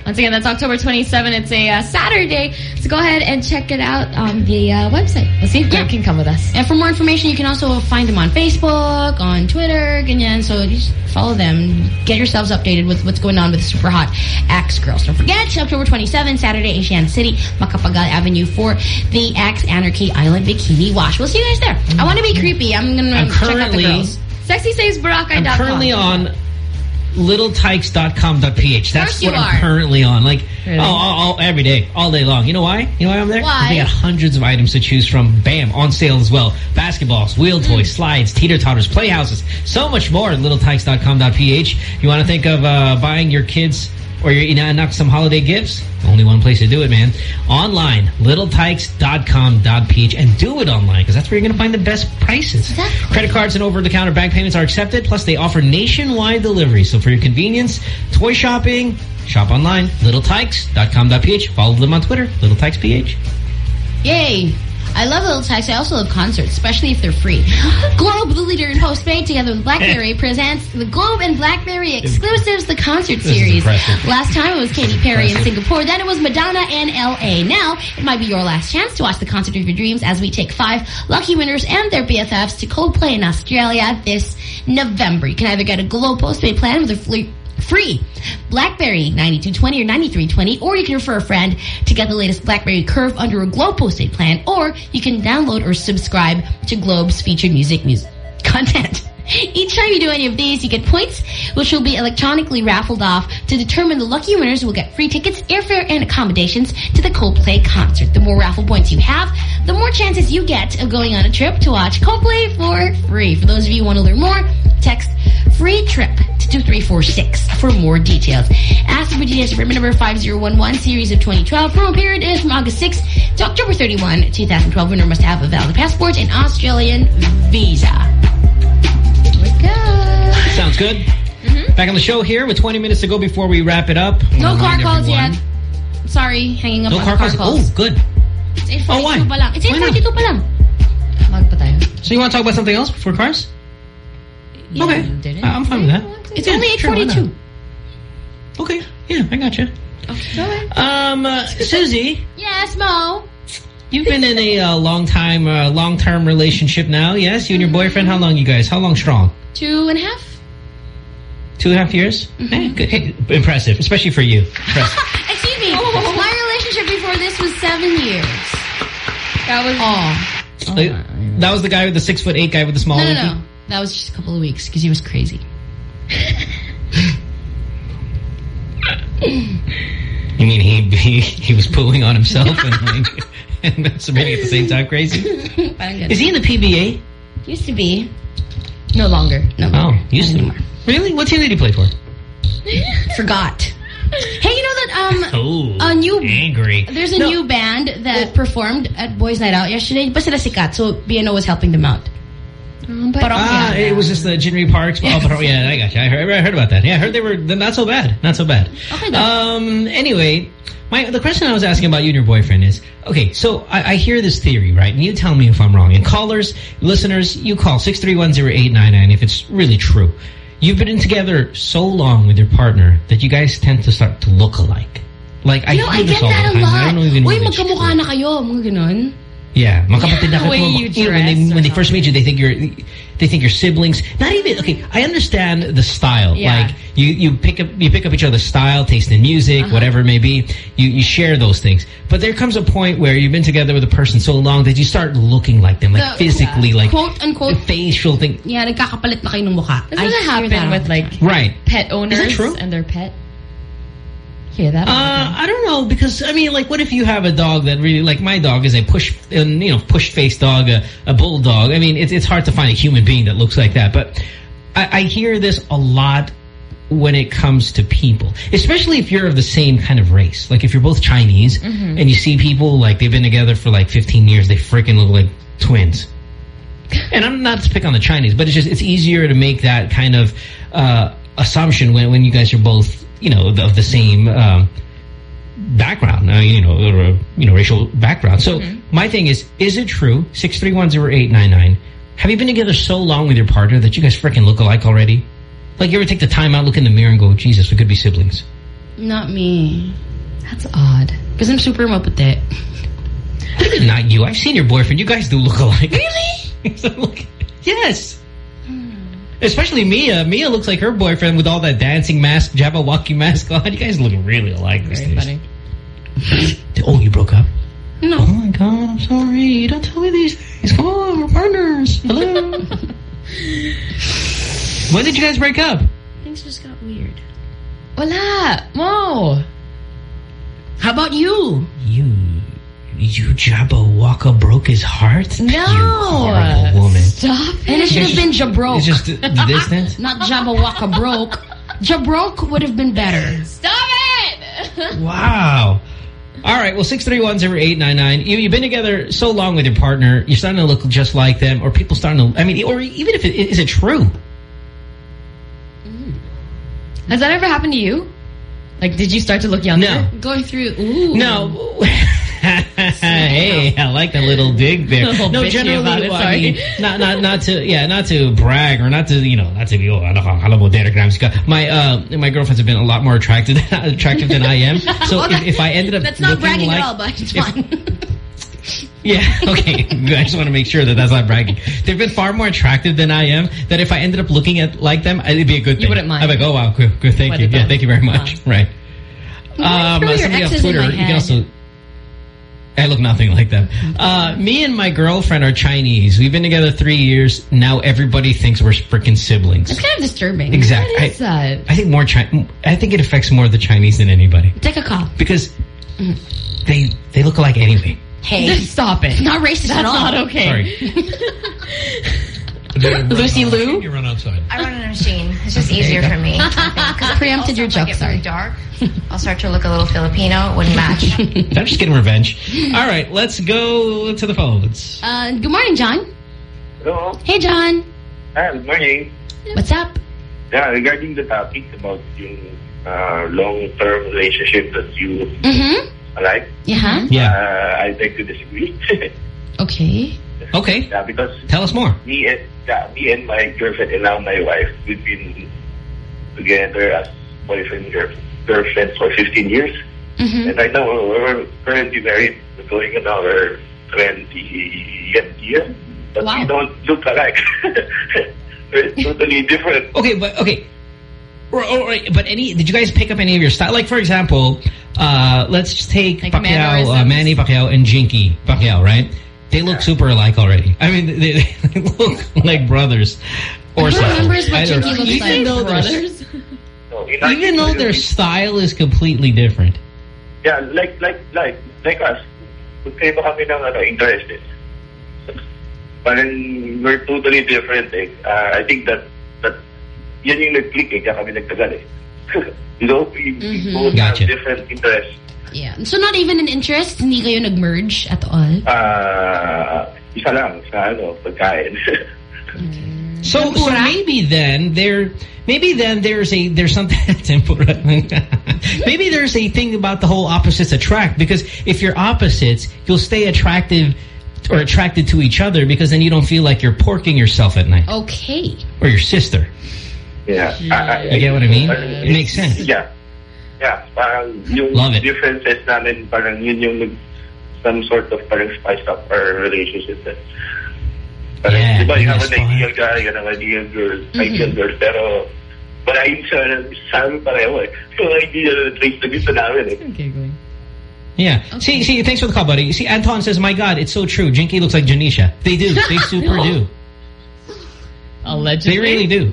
Once again, that's October 27th. It's a uh, Saturday. So go ahead and check it out on the uh, website. Let's see if Greg can come with us. And for more information, you can also find them on Facebook, on Twitter, ganyan. So just follow them. Get yourselves updated with what's going on with the super hot Axe Girls. Don't forget, October 27, Saturday, Aseana City, Macapagal Avenue for the Axe Anarchy Island Bikini Wash. We'll see you guys there. I want to be creepy. I'm going I'm to check out the currently- girls. SexySavesBoracay.com. I'm currently on littletikes.com.ph. That's what I'm are. currently on. Like, Really? oh, all, all, every day, all day long. You know why? You know why I'm there? Why? They got hundreds of items to choose from. Bam, on sale as well. Basketballs, wheel Mm. toys, slides, teeter-totters, playhouses, so much more at littletikes.com.ph. You want to think of uh, buying your kids or your inaanak some holiday gifts? Only one place to do it, man. Online, littletikes.com.ph and do it online because that's where you're going to find the best prices. Exactly. Credit cards and over-the-counter bank payments are accepted. Plus, they offer nationwide delivery. So for your convenience, toy shopping, shop online, littletikes.com.ph. Follow them on Twitter, littletikesph. Yay. I love Little Tikes. I also love concerts, especially if they're free. Globe, the leader in postpaid, together with BlackBerry, presents the Globe and BlackBerry Exclusives, the concert series. Last time it was Katy Perry in Singapore. Then it was Madonna in L.A. Now it might be your last chance to watch the concert of your dreams as we take five lucky winners and their BFFs to Coldplay in Australia this November. You can either get a Globe postpaid plan with a free free BlackBerry 9220 or 9320 or you can refer a friend to get the latest BlackBerry Curve under a Globe postpaid plan or you can download or subscribe to Globe's featured music music content. Each time you do any of these, you get points, which will be electronically raffled off to determine the lucky winners will get free tickets, airfare, and accommodations to the Coldplay concert. The more raffle points you have, the more chances you get of going on a trip to watch Coldplay for free. For those of you who want to learn more, text free trip to 2346 for more details. Ask for details for number 5011 series of 2012. Promo period is from August 6 to October 31, 2012. Winner must have a valid passport and Australian visa. Sounds good. Back on the show here with 20 minutes to go before we wrap it up. I No car calls everyone- yet. Sorry, hanging up No on car car calls? calls. Oh, good. It's 8.42 Oh, why? pa lang. It's 8.42 pa lang. So you want to talk about something else before cars? okay. I- I'm fine with that. It's Yeah, only 8.42. not? Okay. Yeah, I got you. Um, uh, Susie, Yes, Mo. You've been in a uh, long time, uh, long term relationship now. Yes, you and your boyfriend. How long, you guys? How long strong? Two and a half. Two and a half years. Eh, good. Hey, impressive, especially for you. Excuse me. My relationship before this was seven years. That was. Oh. Uh, that was the guy with the six foot eight guy with the small. No, no, no. That was just a couple of weeks because he was crazy. You mean he he he was pulling on himself and like and masturbating at the same time? Crazy. Is he in the PBA? Used to be. No longer. No Oh, longer. used to. Really? What team did he play for? Forgot. Hey, you know that um Oh, a new angry. there's a No. new band that performed at Boys Night Out yesterday. But sila sikat, so BNO was helping them out. But Ah, it was just the Jinri Parks. Oh, but, yeah, I got you. I heard, I heard about that. Yeah, I heard they were not so bad. Not so bad. Okay, Um. Anyway, my the question I was asking about you and your boyfriend is okay. So I, I hear this theory, right? And you tell me if I'm wrong. And callers, listeners, you call six three one zero eight nine nine if it's really true. You've been together so long with your partner that you guys tend to start to look alike. Like I you know, hear I this get all that the a time. I lot. don't even know Uy, magkamukha na kayo. Mga ganon. Yeah, magkapatid na The way kayo. you know, when they when they first meet you, they think you're they think you're siblings. Not even okay. I understand the style. Yeah. Like you you pick up you pick up each other's style, taste in music, Uh-huh. whatever it may be. You you share those things. But there comes a point where you've been together with a person so long that you start looking like them, like The- physically, like quote unquote facial thing. Yeah, nagkakapalit na kayo ng mukha. Doesn't I that hear happen that with like Right. pet owners and their pet? Hear that? Uh, I don't know because I mean, like, what if you have a dog that really, like, my dog is a push, you know, push face dog, a, a bulldog. I mean, it's it's hard to find a human being that looks like that. But I, I hear this a lot when it comes to people, especially if you're of the same kind of race. Like, if you're both Chinese Mhm. and you see people like they've been together for like 15 years, they freaking look like twins. And I'm not to pick on the Chinese, but it's just it's easier to make that kind of uh, assumption when when you guys are both you know of the, same um, background, uh, you know, or, you know, racial background. So my thing is, is it true? Six three one zero eight nine nine. Have you been together so long with your partner that you guys freaking look alike already? Like you ever take the time out, look in the mirror, and go, Jesus, we could be siblings. Not me. That's odd. Because I'm super maputi. Not you. I've seen your boyfriend. You guys do look alike. Really? so, look, yes. Especially Mia. Mia looks like her boyfriend with all that dancing mask, Jabberwocky mask on. You guys look really alike these days. funny. Oh, you broke up? No. Oh my God, I'm sorry. Don't tell me these things. Come on, we're partners. Hello. when did you guys break up? Things just got weird. Wala. Mo. How about you? You, you Jabba Waka broke his heart? No. You horrible woman. Stop it. And it should have been Jabroke. It's just the the distance? Not Jabberwocka broke. Jabroke would have been better. Stop it! Wow. All right, well, 631-0899. You, you've been together so long with your partner, you're starting to look just like them, or people starting to, I mean, or even if it, is it true? Mm. Has that ever happened to you? Like, did you start to look younger? No. Going through, ooh. No. hey, I like the little dig there. No, generally, about it, well, I mean, not not not to yeah, not to brag or not to you know not to be oh ano ka, alam mo diagrams ka. My uh my girlfriends have been a lot more attractive attractive than I am. So Well, if, if I ended up That's not bragging like, at all, but it's. Yeah, okay. I just want to make sure that that's not bragging. They've been far more attractive than I am. That if I ended up looking at like them, it'd be a good thing. You wouldn't mind. I'm like, oh wow, good, good thank Let you. Yeah, thank you very much. Right. Why Um, your somebody on Twitter, you can also. I look nothing like them. Uh, me and my girlfriend are Chinese. We've been together three years. Now everybody thinks we're freaking siblings. It's kind of disturbing. Exactly. What is I, that? I think more Chi I think it affects more the Chinese than anybody Take a call. because they they look alike anyway. Hey. Just stop it. It's not racist That's at all. not okay. Sorry. Lucy Lou? You run outside. I run on a machine. It's just easier for me. Because Preempted your joke, Get sorry. dark. I'll start to look a little Filipino. It wouldn't match. I'm just getting revenge. All right, let's go to the phones. Uh, good morning, John. Hello. Hey, John. Ah, good morning. What's up? Yeah, regarding the topic about yung uh, long-term relationship that you Mm-hmm. like, Yeah. Yeah. uh, I beg to disagree. Okay. Okay. yeah, because Tell us more. me and yeah, me and my girlfriend and now my wife, we've been together as boyfriend and girlfriend for 15 years. Mm-hmm. And right now we're, we're currently married. We're going on our 20 years, but we don't look alike. We're totally different. Okay, but okay. Or, or, or- but any did you guys pick up any of your style? Like for example, uh, let's just take Pacquiao, uh. Manny Pacquiao, and Jinkee Pacquiao, right? They look super alike already. I mean, they, they look like brothers or Who something. remembers what Either- Jinkee looks even like? Though their- Brothers? So, in even though their style is completely different. Yeah, like like like like us. Magkaiba kami ng ano, interest eh. Parang we're totally different eh. Uh, I think that that yan yung nag-click eh, kaya kami nagtagal eh. you know, we, we Mhm. both Gotcha. have different interests. Yeah. So not even an interest? Hindi kayo nag-merge at all? Uh, isa lang sa ano, pagkain. So, so maybe then there, maybe then there's a there's something tempura. maybe there's a thing about the whole opposites attract because if you're opposites, you'll stay attractive or attracted to each other because then you don't feel like you're porking yourself at night Okay. or your sister. yeah. I, You get what I mean? It makes sense. Yeah. Yeah, parang yung Love it. differences namin, parang yun yung nag, some sort of parang spice up our relationship. Eh. Parang, Yeah, di ba, you have that's an ideal guy, you have an ideal girl, ideal girl, pero malayo sa, sa amin pareho eh. So, ideal traits na gusto namin eh. Okay, going. Yeah. See, see, thanks for the call, buddy. See, Anton says, "My God, it's so true. Jinkee looks like Dionisia. They do. They super do. Allegedly. They really do."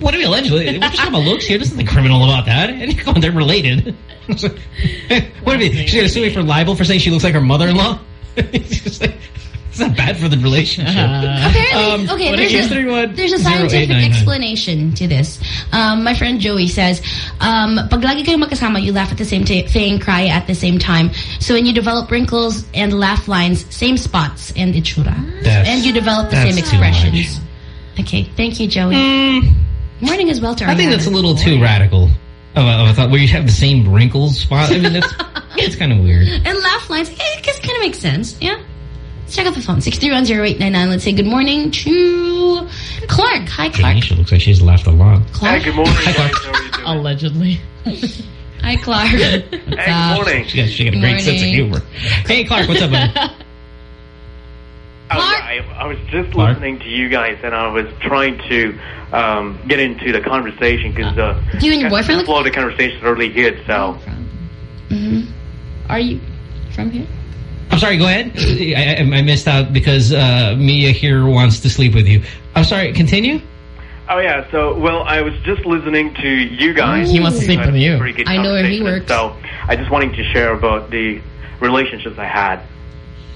What do we allegedly? We're just talking about looks here. There's nothing criminal about that. And come on, they're related. what do you? She's gonna sue me for libel for saying she looks like her mother-in-law. it's like, it's not bad for the relationship. Apparently, Um, okay, there's is a, there's a scientific explanation to this. Um, my friend Joey says, um, pag lagi kayong magkasama, you laugh at the same thing, cry at the same time. So when you develop wrinkles and laugh lines, same spots and itsura. That's- and you develop the same too much. expressions. Okay, thank you, Joey. Morning as well to I think that's a little too radical of a, of a thought where you have the same wrinkles spot. I mean, that's it's kind of weird. And laugh lines, eh, it just kind of makes sense, yeah? Let's check out the phone. 6310899. Let's say good morning to Clark. Hi, Clark. Dionisia looks like she's laughed a lot. Clark. good morning, Hi, Clark. Allegedly. Hi, Clark. Hey, good morning. She got, she got a great sense of humor. Hey, Clark, what's up, buddy? I, I was just Clark? listening to you guys, and I was trying to um, get into the conversation because uh, Do you and your boyfriend the flow of the conversation is really good. So hmm Are you from here? I'm sorry, go ahead. I, I I missed out because uh, Mia here wants to sleep with you. I'm sorry, continue? Oh yeah, so well, I was just listening to you guys. He wants to sleep with you. I know where he conversation. So I just wanted to share about the relationships I had,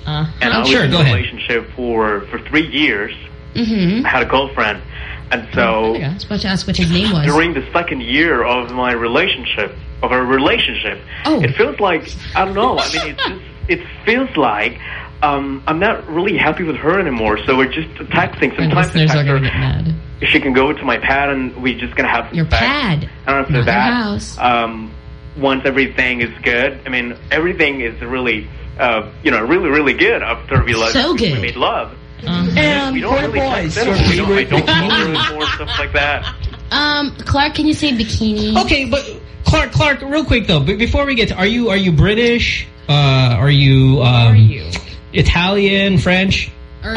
Uh, and I was sure, in go a ahead. relationship for for three years. Mm-hmm. I had a girlfriend, and so I was about to ask what his name was. during the second year of my relationship, of our relationship, Oh. it feels like I don't know. I mean, it just it feels like um, I'm not really happy with her anymore. So we're just texting. Sometimes I text her. She can go to my pad, and we're just gonna have some Your sex. pad. I don't know if it's that. house. Um, once everything is good, I mean, everything is really, uh, you know, really, really good after we, love, So good. we made love. Uh-huh. And we don't really text anymore. We don't, I don't call her anymore, stuff like that. Um, Clark, can you say bikini? Okay, but Clark, Clark, real quick though, b- before we get to, are you are you British? Uh, are you um, are you? Italian, French? Or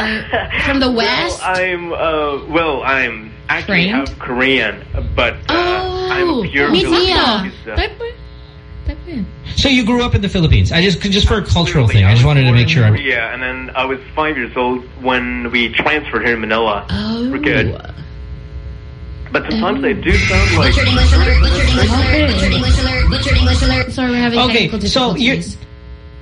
from the West? Well, I'm, uh, well, I'm actually Trained? half Korean, but uh, Oh, I'm a pure me too. Because, Type mo. Type mo yan. So you grew up in the Philippines? I just just for a cultural Absolutely. thing. I just wanted to make sure. I, Korea, and then I was five years old when we transferred here in Manila. Oh. We're good. But sometimes they do sound like. Butchered English alert, butchered English alert, butchered English alert, butchered English alert. Sorry, we're having Okay, technical so you're-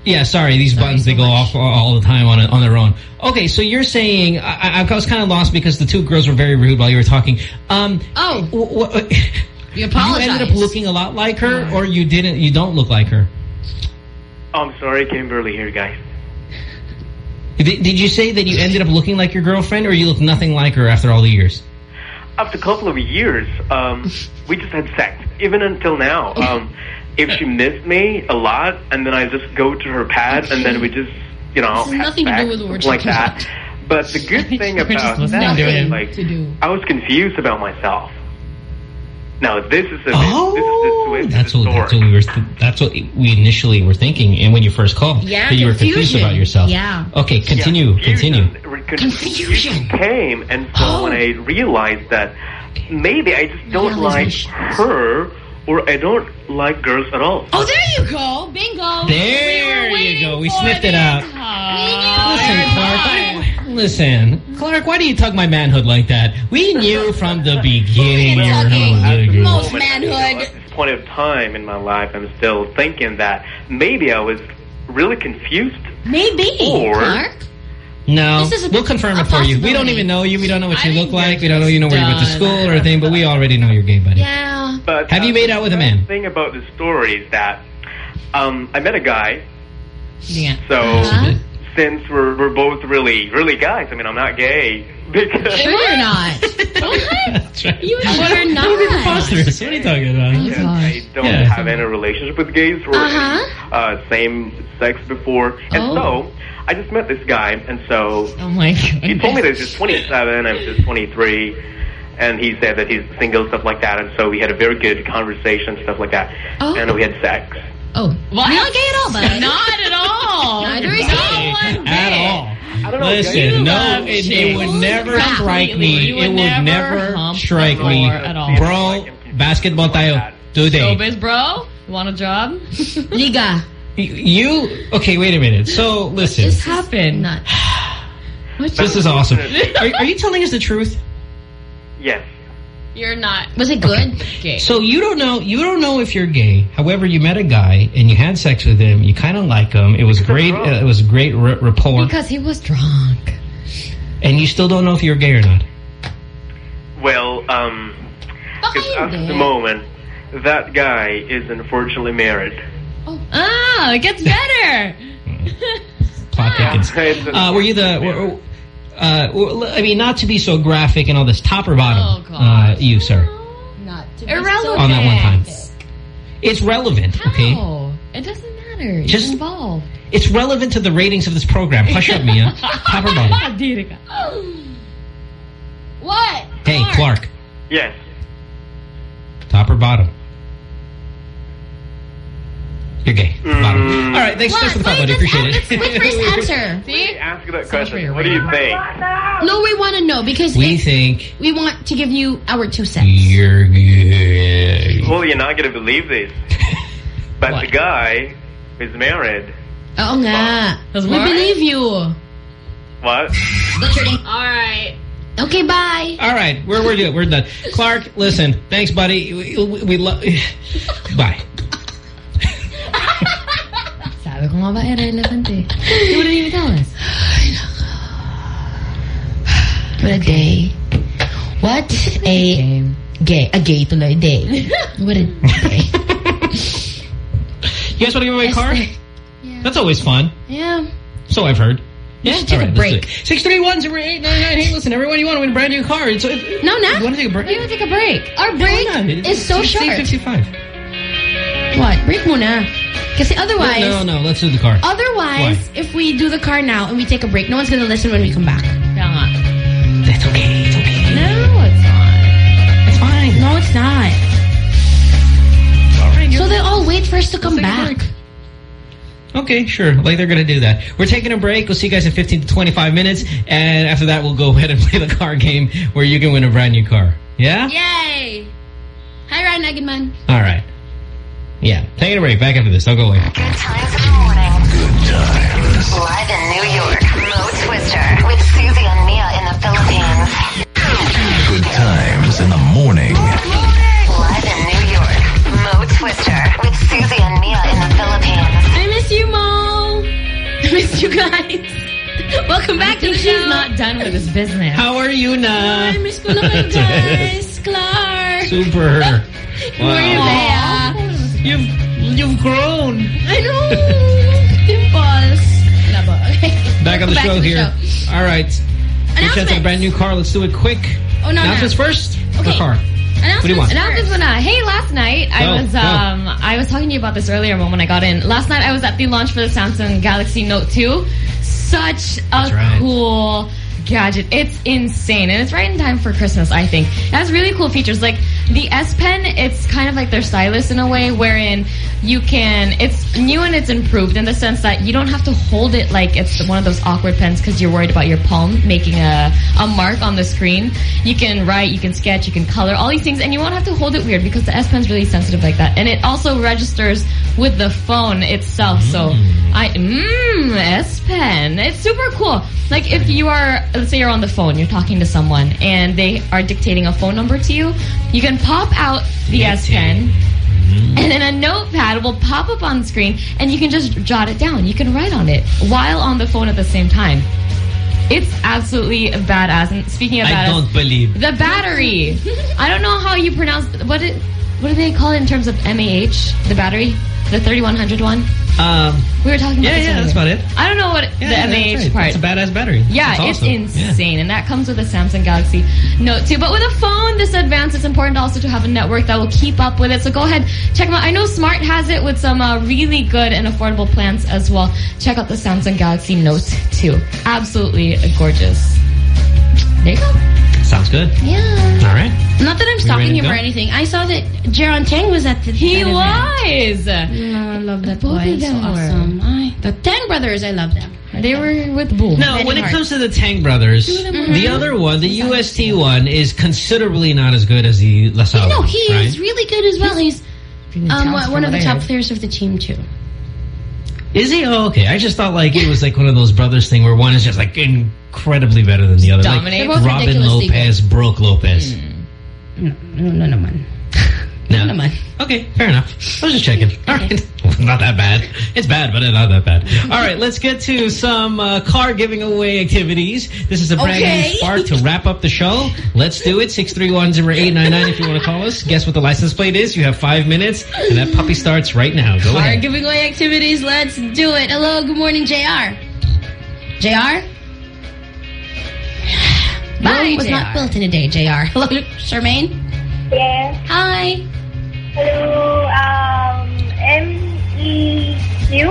yeah, sorry, these buttons they go off all, all the time on on their own. Okay, so you're saying I, I was kind of lost because the two girls were very rude while you were talking. Um, oh, w- w- you you ended up looking a lot like her, or you didn't? You don't look like her. Oh, I'm sorry, I came barely here, guys. Did, did you say that you ended up looking like your girlfriend, or you look nothing like her after all the years? After a couple of years, um, we just had sex. Even until now, um, if she missed me a lot, and then I just go to her pad, and then we just, you know, have nothing to do with what like that. But the good thing about listening that to is, him. like, I was confused about myself. Now this is a Oh, this is the oh, twist that's what, that's what we were. That's what we initially were thinking, and when you first called, Yeah, that you were confused confusion. about yourself. Yeah. Okay, continue, continue. Confusion came, and so when oh. I realized that maybe I just don't like her, or I don't like girls at all. Oh, there you go. Bingo. There you go. We sniffed it out. Listen, Listen, Clark. Listen, Clark. Why do you tug my manhood like that? We knew from the beginning you were no good. Most At manhood. this point of time in my life, I'm still thinking that maybe I was really confused. Maybe. Or- Clark. No, This is a- we'll confirm it for you. We don't even know you. We don't know what you look like. We don't know you know where you went to school or anything. But we already know you're gay, buddy. Yeah. But Have you made out with a man? The thing about the story is that um, I met a guy. Yeah. So Uh-huh. Since we're we're both really really guys, I mean I'm not gay because Sure you're not. You were not. Don't be preposterous. What are you talking about? I don't Yeah. have any relationship with gays or Uh-huh. uh, same sex before, and Oh. so I just met this guy, and so Oh my god. he told me that he's 27, I'm just 23, and he said that he's single, stuff like that, and so we had a very good conversation, stuff like that, Oh. and we had sex. Oh. What? Not gay at all, bud. Not at all. Neither is no he. one At all. I don't know. Listen, no, love it, it would never Crap. strike me. Would It would never never strike me. at all. Bro, basketball tayo. Today. Showbiz, bro. You want a job? Liga. You, okay, wait a minute. So, listen. This happened. Not. This is awesome. Are, are you telling us the truth? Yes. You're not. Was it good? gay. So you don't know you don't know if you're gay. However, you met a guy and you had sex with him. You kind of like him. It was great. Uh, it was great r rapport. because he was drunk. And you still don't know if you're gay or not. Well, um, 'cause at the moment, that guy is unfortunately married. Ah, it gets better. Plot thickens. Uh, were you the? Were, uh, I mean, not to be so graphic and all this. Top or bottom? Oh, God. Uh, you, sir, Not to be Irrelevant. on that one time. It's relevant. Okay. It doesn't matter. It's Just- involved. It's relevant to the ratings of this program. Hush up, Mia. Top or bottom? What? Hey, Clark. Yes. Top or bottom? You're gay. Mm. All right. Thanks, thanks for the call, buddy. Appreciate it. Wait for his answer. See? Ask that question. What do you think? No, we want to know because we it- think we want to give you our two cents. you're gay. Well, you're not going to believe this, but the guy is married. Oh, nga. Does We believe you. What? All right. Okay, bye. All right, we're we're good. We're done. Clark, listen. Thanks, buddy. We, we, we love. Bye. Sabi ko nga ba irrelevant eh. You wouldn't even tell us. What a day. What a gay. A gay tuloy day. What a day. You guys want to give away a car? That's always fun. Yeah. So I've heard. Yeah, take a right, do break. Six three one zero eight nine nine. Hey, listen, everyone, you want to win a brand new car? So if, No, not. You want to take a break? You want to take a break? Our break No, no, is so short. 8:55. What? Break muna. Kasi otherwise, No, no, let's do the car. otherwise, if we do the car now and we take a break, no one's gonna listen when we come back. Kaya. That's okay. It's okay. No, it's not. It's fine. No, it's not. All right. So they all wait for us to come back. Okay, sure. Like they're going to do that. We're taking a break. We'll see you guys in 15 to 25 minutes. And after that, we'll go ahead and play the car game where you can win a brand new car. Yeah? Yay! Hi, Ryan Eganman. All right. Yeah. Taking a break. Back after this. Don't go away. Good times in the morning. Good times. Live in New York, Mo Twister with Susie and Mia in the Philippines. Good times in the morning. Live in New York, Mo Twister with Susie and Mia in the Philippines. I miss you, Mo. I miss you guys. Welcome back to the show. She's not done with this business. How are you, Na? I miss ko na kayo, guys. Clark. Super. Where you there? You've, you've grown. I know. Dimples. Okay. Back on the Welcome show the here. All right. Good chance at a brand new car. Let's do it quick. Oh, no, no. Announcements first or Okay. car? What do you want? Announcements. Hey, last night I Go, was go. um I was talking to you about this earlier when I got in. Last night I was at the launch for the Samsung Galaxy Note 2. Such a right. cool gadget. It's insane. And it's right in time for Christmas, I think. It has really cool features. Like the S Pen, it's kind of like their stylus in a way wherein you can, it's new and it's improved in the sense that you don't have to hold it like it's one of those awkward pens because you're worried about your palm making a, a mark on the screen. You can write, you can sketch, you can color, all these things, and you won't have to hold it weird because the S Pen's really sensitive like that. And it also registers with the phone itself. So mm. I, mmm, S Pen. It's super cool. Like if you are, let's say you're on the phone, you're talking to someone, and they are dictating a phone number to you, you can pop out the S Pen, mm-hmm. and then a notepad will pop up on screen, and you can just jot it down. You can write on it while on the phone at the same time. It's absolutely badass. And speaking of I badass, don't believe. the battery. I don't know how you pronounce what it. What do they call it in terms of MAH? The battery, the 3100 one. Um, We were talking about yeah, yeah, that's about it. I don't know what Yeah, the yeah, MAH right. part. It's a badass battery. Yeah, That's it's awesome. Yeah. insane, and that comes with a Samsung Galaxy Note 2. But with a phone this advanced, it's important also to have a network that will keep up with it. So go ahead, check them out. I know Smart has it with some uh, really good and affordable plans as well. Check out the Samsung Galaxy Note 2. Absolutely gorgeous. There you go. Sounds good. Yeah. All right. Not that I'm stopping stalking ready to him or anything. I saw that Jeron Teng was at the He that was. No, I love that Both boy. It's so awesome. I, the Teng brothers, I love them. They were with Boom. No, when it comes to the Tang brothers, them the other one, the UST one, is considerably not as good as the LaSalle no, one, he right? is really good as well. He's um, one of the from what I top players of the team too. Is he? Oh, okay. I just thought like it was like one of those brothers thing where one is just like incredibly better than the other. Dominate. Like Robin Lopez, Brooke Lopez. No, no, no, man. No. Okay, fair enough. I was just checking. All right. not that bad. It's bad, but not that bad. All right, let's get to some uh, car giving away activities. This is a brand Okay. new spark to wrap up the show. Let's do it. 6310899 if you want to call us. Guess what the license plate is. You have five minutes, and that puppy starts right now. Go Car ahead. giving away activities. Let's do it. Hello, good morning, JR. JR? Bye, Rome was JR. not built in a day, JR. Hello, Charmaine? Yes. Hi. Hello, um, M-E-Q?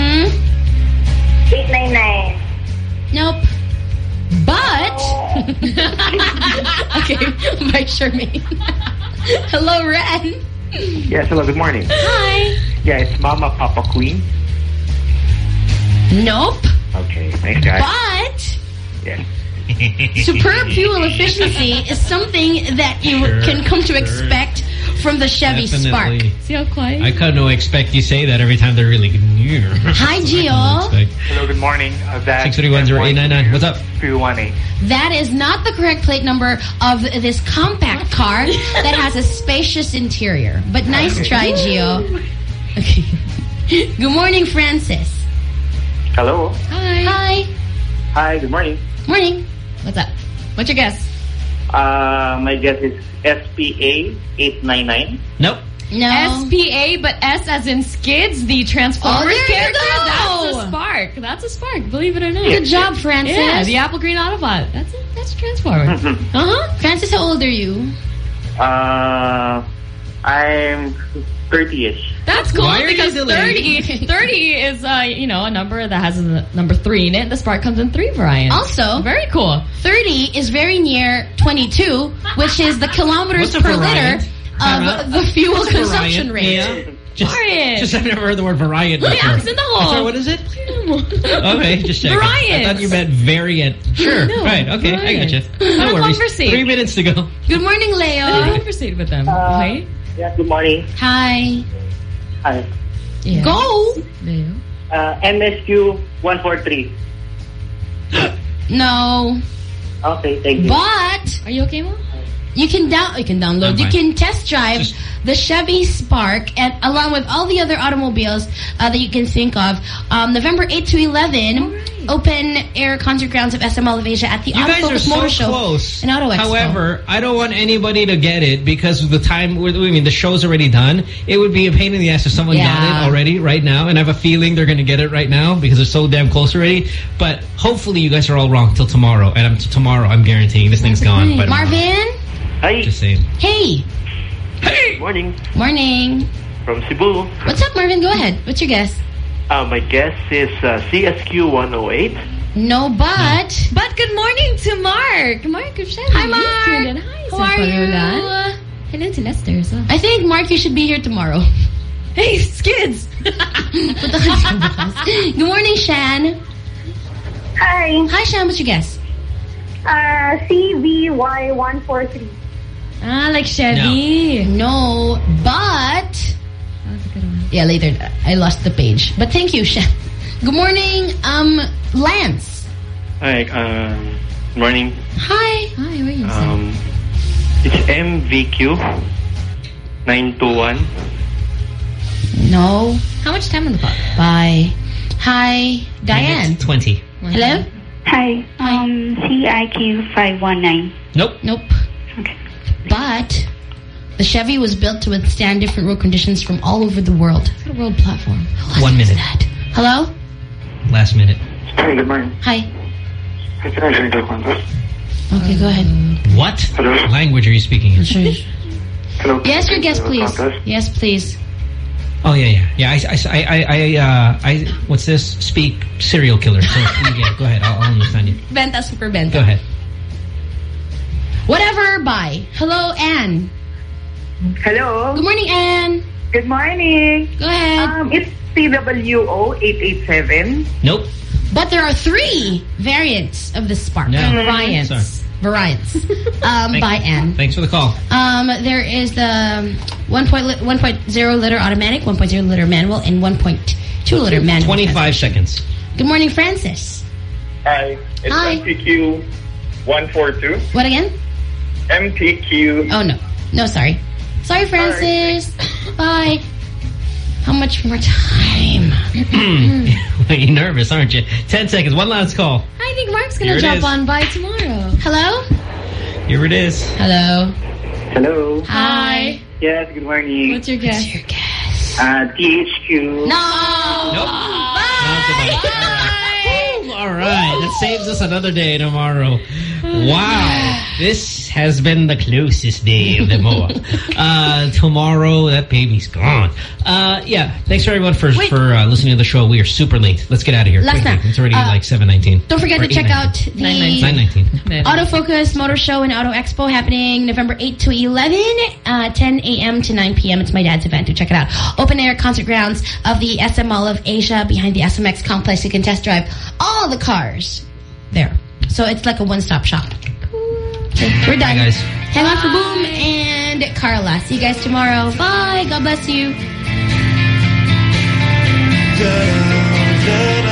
Mm? 899. Nope. But... okay, bye, Charmaine. Hello, Ren. Yes, hello, good morning. Hi. Yeah, it's Mama Papa Queen. Nope. Okay, thanks, guys. But... Yes. Superb fuel efficiency is something that you Sure, can come to sure. expect from the Chevy Spark. See how quiet? I kind of expect you say that every time they're really near. Hi, Gio. Hello, good morning. Uh, that 6310899. What's up? 318. That is not the correct plate number of this compact car that has a spacious interior. But nice Okay. try, Gio. Okay. Good morning, Francis. Hello. Hi. Hi. Hi, good morning. Morning. What's up? What's your guess? Uh, my guess is SPA 899. Nope. No. SPA, but S as in Skids, the Transformers Oh, there you character. go. That's a Spark. That's a Spark. Believe it or not. Good job, Francis. Yeah, the Apple Green Autobot. That's a, that's a Transformer. Mm-hmm. uh-huh. Francis, how old are you? Uh, I'm 30-ish. That's cool Why because delaying? 30, 30 is, uh, you know, a number that has a number three in it. The Spark comes in three variants. Also, Very cool. 30 is very near 22, which is the kilometers per variant? liter of the fuel What's consumption variant? rate. Yeah. Just, Variant. just I've never heard the word variant Look, before. Alex in the hole. Sorry, what is it? Okay, just checking. I thought you meant variant. Sure, No, right, okay, I got you. No worries. Conversate. Three minutes to go. Good morning, Leo. Conversate with them, right? Yeah, good morning. Hi. Hi. Yeah. Go. Leo. Uh, MSQ 143. No. Okay, thank you. But Are you okay, Mom? You can down you can download. You can test drive Just- the Chevy Spark and along with all the other automobiles uh, that you can think of. Um, November 8 to 11, open air concert grounds of SM Mall of Asia at the You guys are Autofocus so Motor Show close. Auto Expo. However, I don't want anybody to get it because of the time. I mean, the show's already done. It would be a pain in the ass if someone got it already right now, and I have a feeling they're going to get it right now because they're so damn close already. But hopefully, you guys are all wrong till tomorrow, and I'm, tomorrow I'm guaranteeing this thing's gone. Marvin, Hi. just saying. hey, Hey. Morning. morning. From Cebu. What's up, Marvin? Go ahead. What's your guess? Uh, my guess is uh, CSQ 108. No, but... But good morning to Mark. Mark of Chevy. Hi, Mark. Hi, How are you? Hello to Lester as well. I think, Mark, you should be here tomorrow. Hey, skids! Good morning, Shan. Hi. Hi, Shan. What's your guess? Uh, CVY143. Ah, like Chevy. No, but... Yeah, later. I lost the page. But thank you, Shan. Good morning, um, Lance. Hi, um, morning. Hi. Hi, how are you? Um, it's MVQ 921. No. How much time on the clock? Bye. Hi, Diane. 20. Hello? Hi. Um, CIQ 519. Nope. Nope. But the Chevy was built to withstand different road conditions from all over the world. What a world platform. One minute. Hello? Last minute. Hi, good morning. Hi. Hey, can I join the contest? Okay, go ahead. What language are you speaking in? Hello. Yes, your guest, please. Yes, please. Oh, yeah, yeah. Yeah, I, I, I, I, uh, I, what's this? Speak serial killer. So, you get it. Go ahead. I'll, I'll understand you. Benta, super benta. Go ahead. Whatever, bye. Hello, Anne. Hello. Good morning, Anne. Good morning. Go ahead. Um, it's CWO887. Nope. But there are three variants of the Spark. No. Variants. Variants. Um, Thank- by Anne. Thanks for the call. Um, there is the 1.0 liter automatic, 1.0 liter manual, and 1.2 liter manual. 25 seconds. Good morning, Francis. Hi, it's Hi. MPQ 142. What again? MPQ. Oh, no. No, sorry. Sorry, Francis. Bye. How much more time? You're nervous, aren't you? 10 seconds. One last call. I think Mark's gonna jump on by tomorrow. Hello? Here it is. Hello. Hello. Hi. Yes, good morning. What's your guess? What's your guess? Uh, THQ. No. All right. That saves us another day tomorrow. Wow. This has been the closest day of them all. uh, tomorrow, that baby's gone. Uh, yeah. Thanks for everyone for, Wait. for uh, listening to the show. We are super late. Let's get out of here. Last quickly. night. It's already Uh, like 7.19. Don't forget Or to check 8:19. out the 9.19. Autofocus Motor Show and Auto Expo happening November 8 to 11, uh, 10 a.m. to 9 p.m. It's my dad's event. Do check it out. Open air concert grounds of the SM Mall of Asia behind the SMX complex. You can test drive all the cars there. So it's like a one-stop shop. Okay, we're done. Bye, guys. Hang on for Boom and Carla. See you guys tomorrow. Bye. God bless you. Da-da, da-da.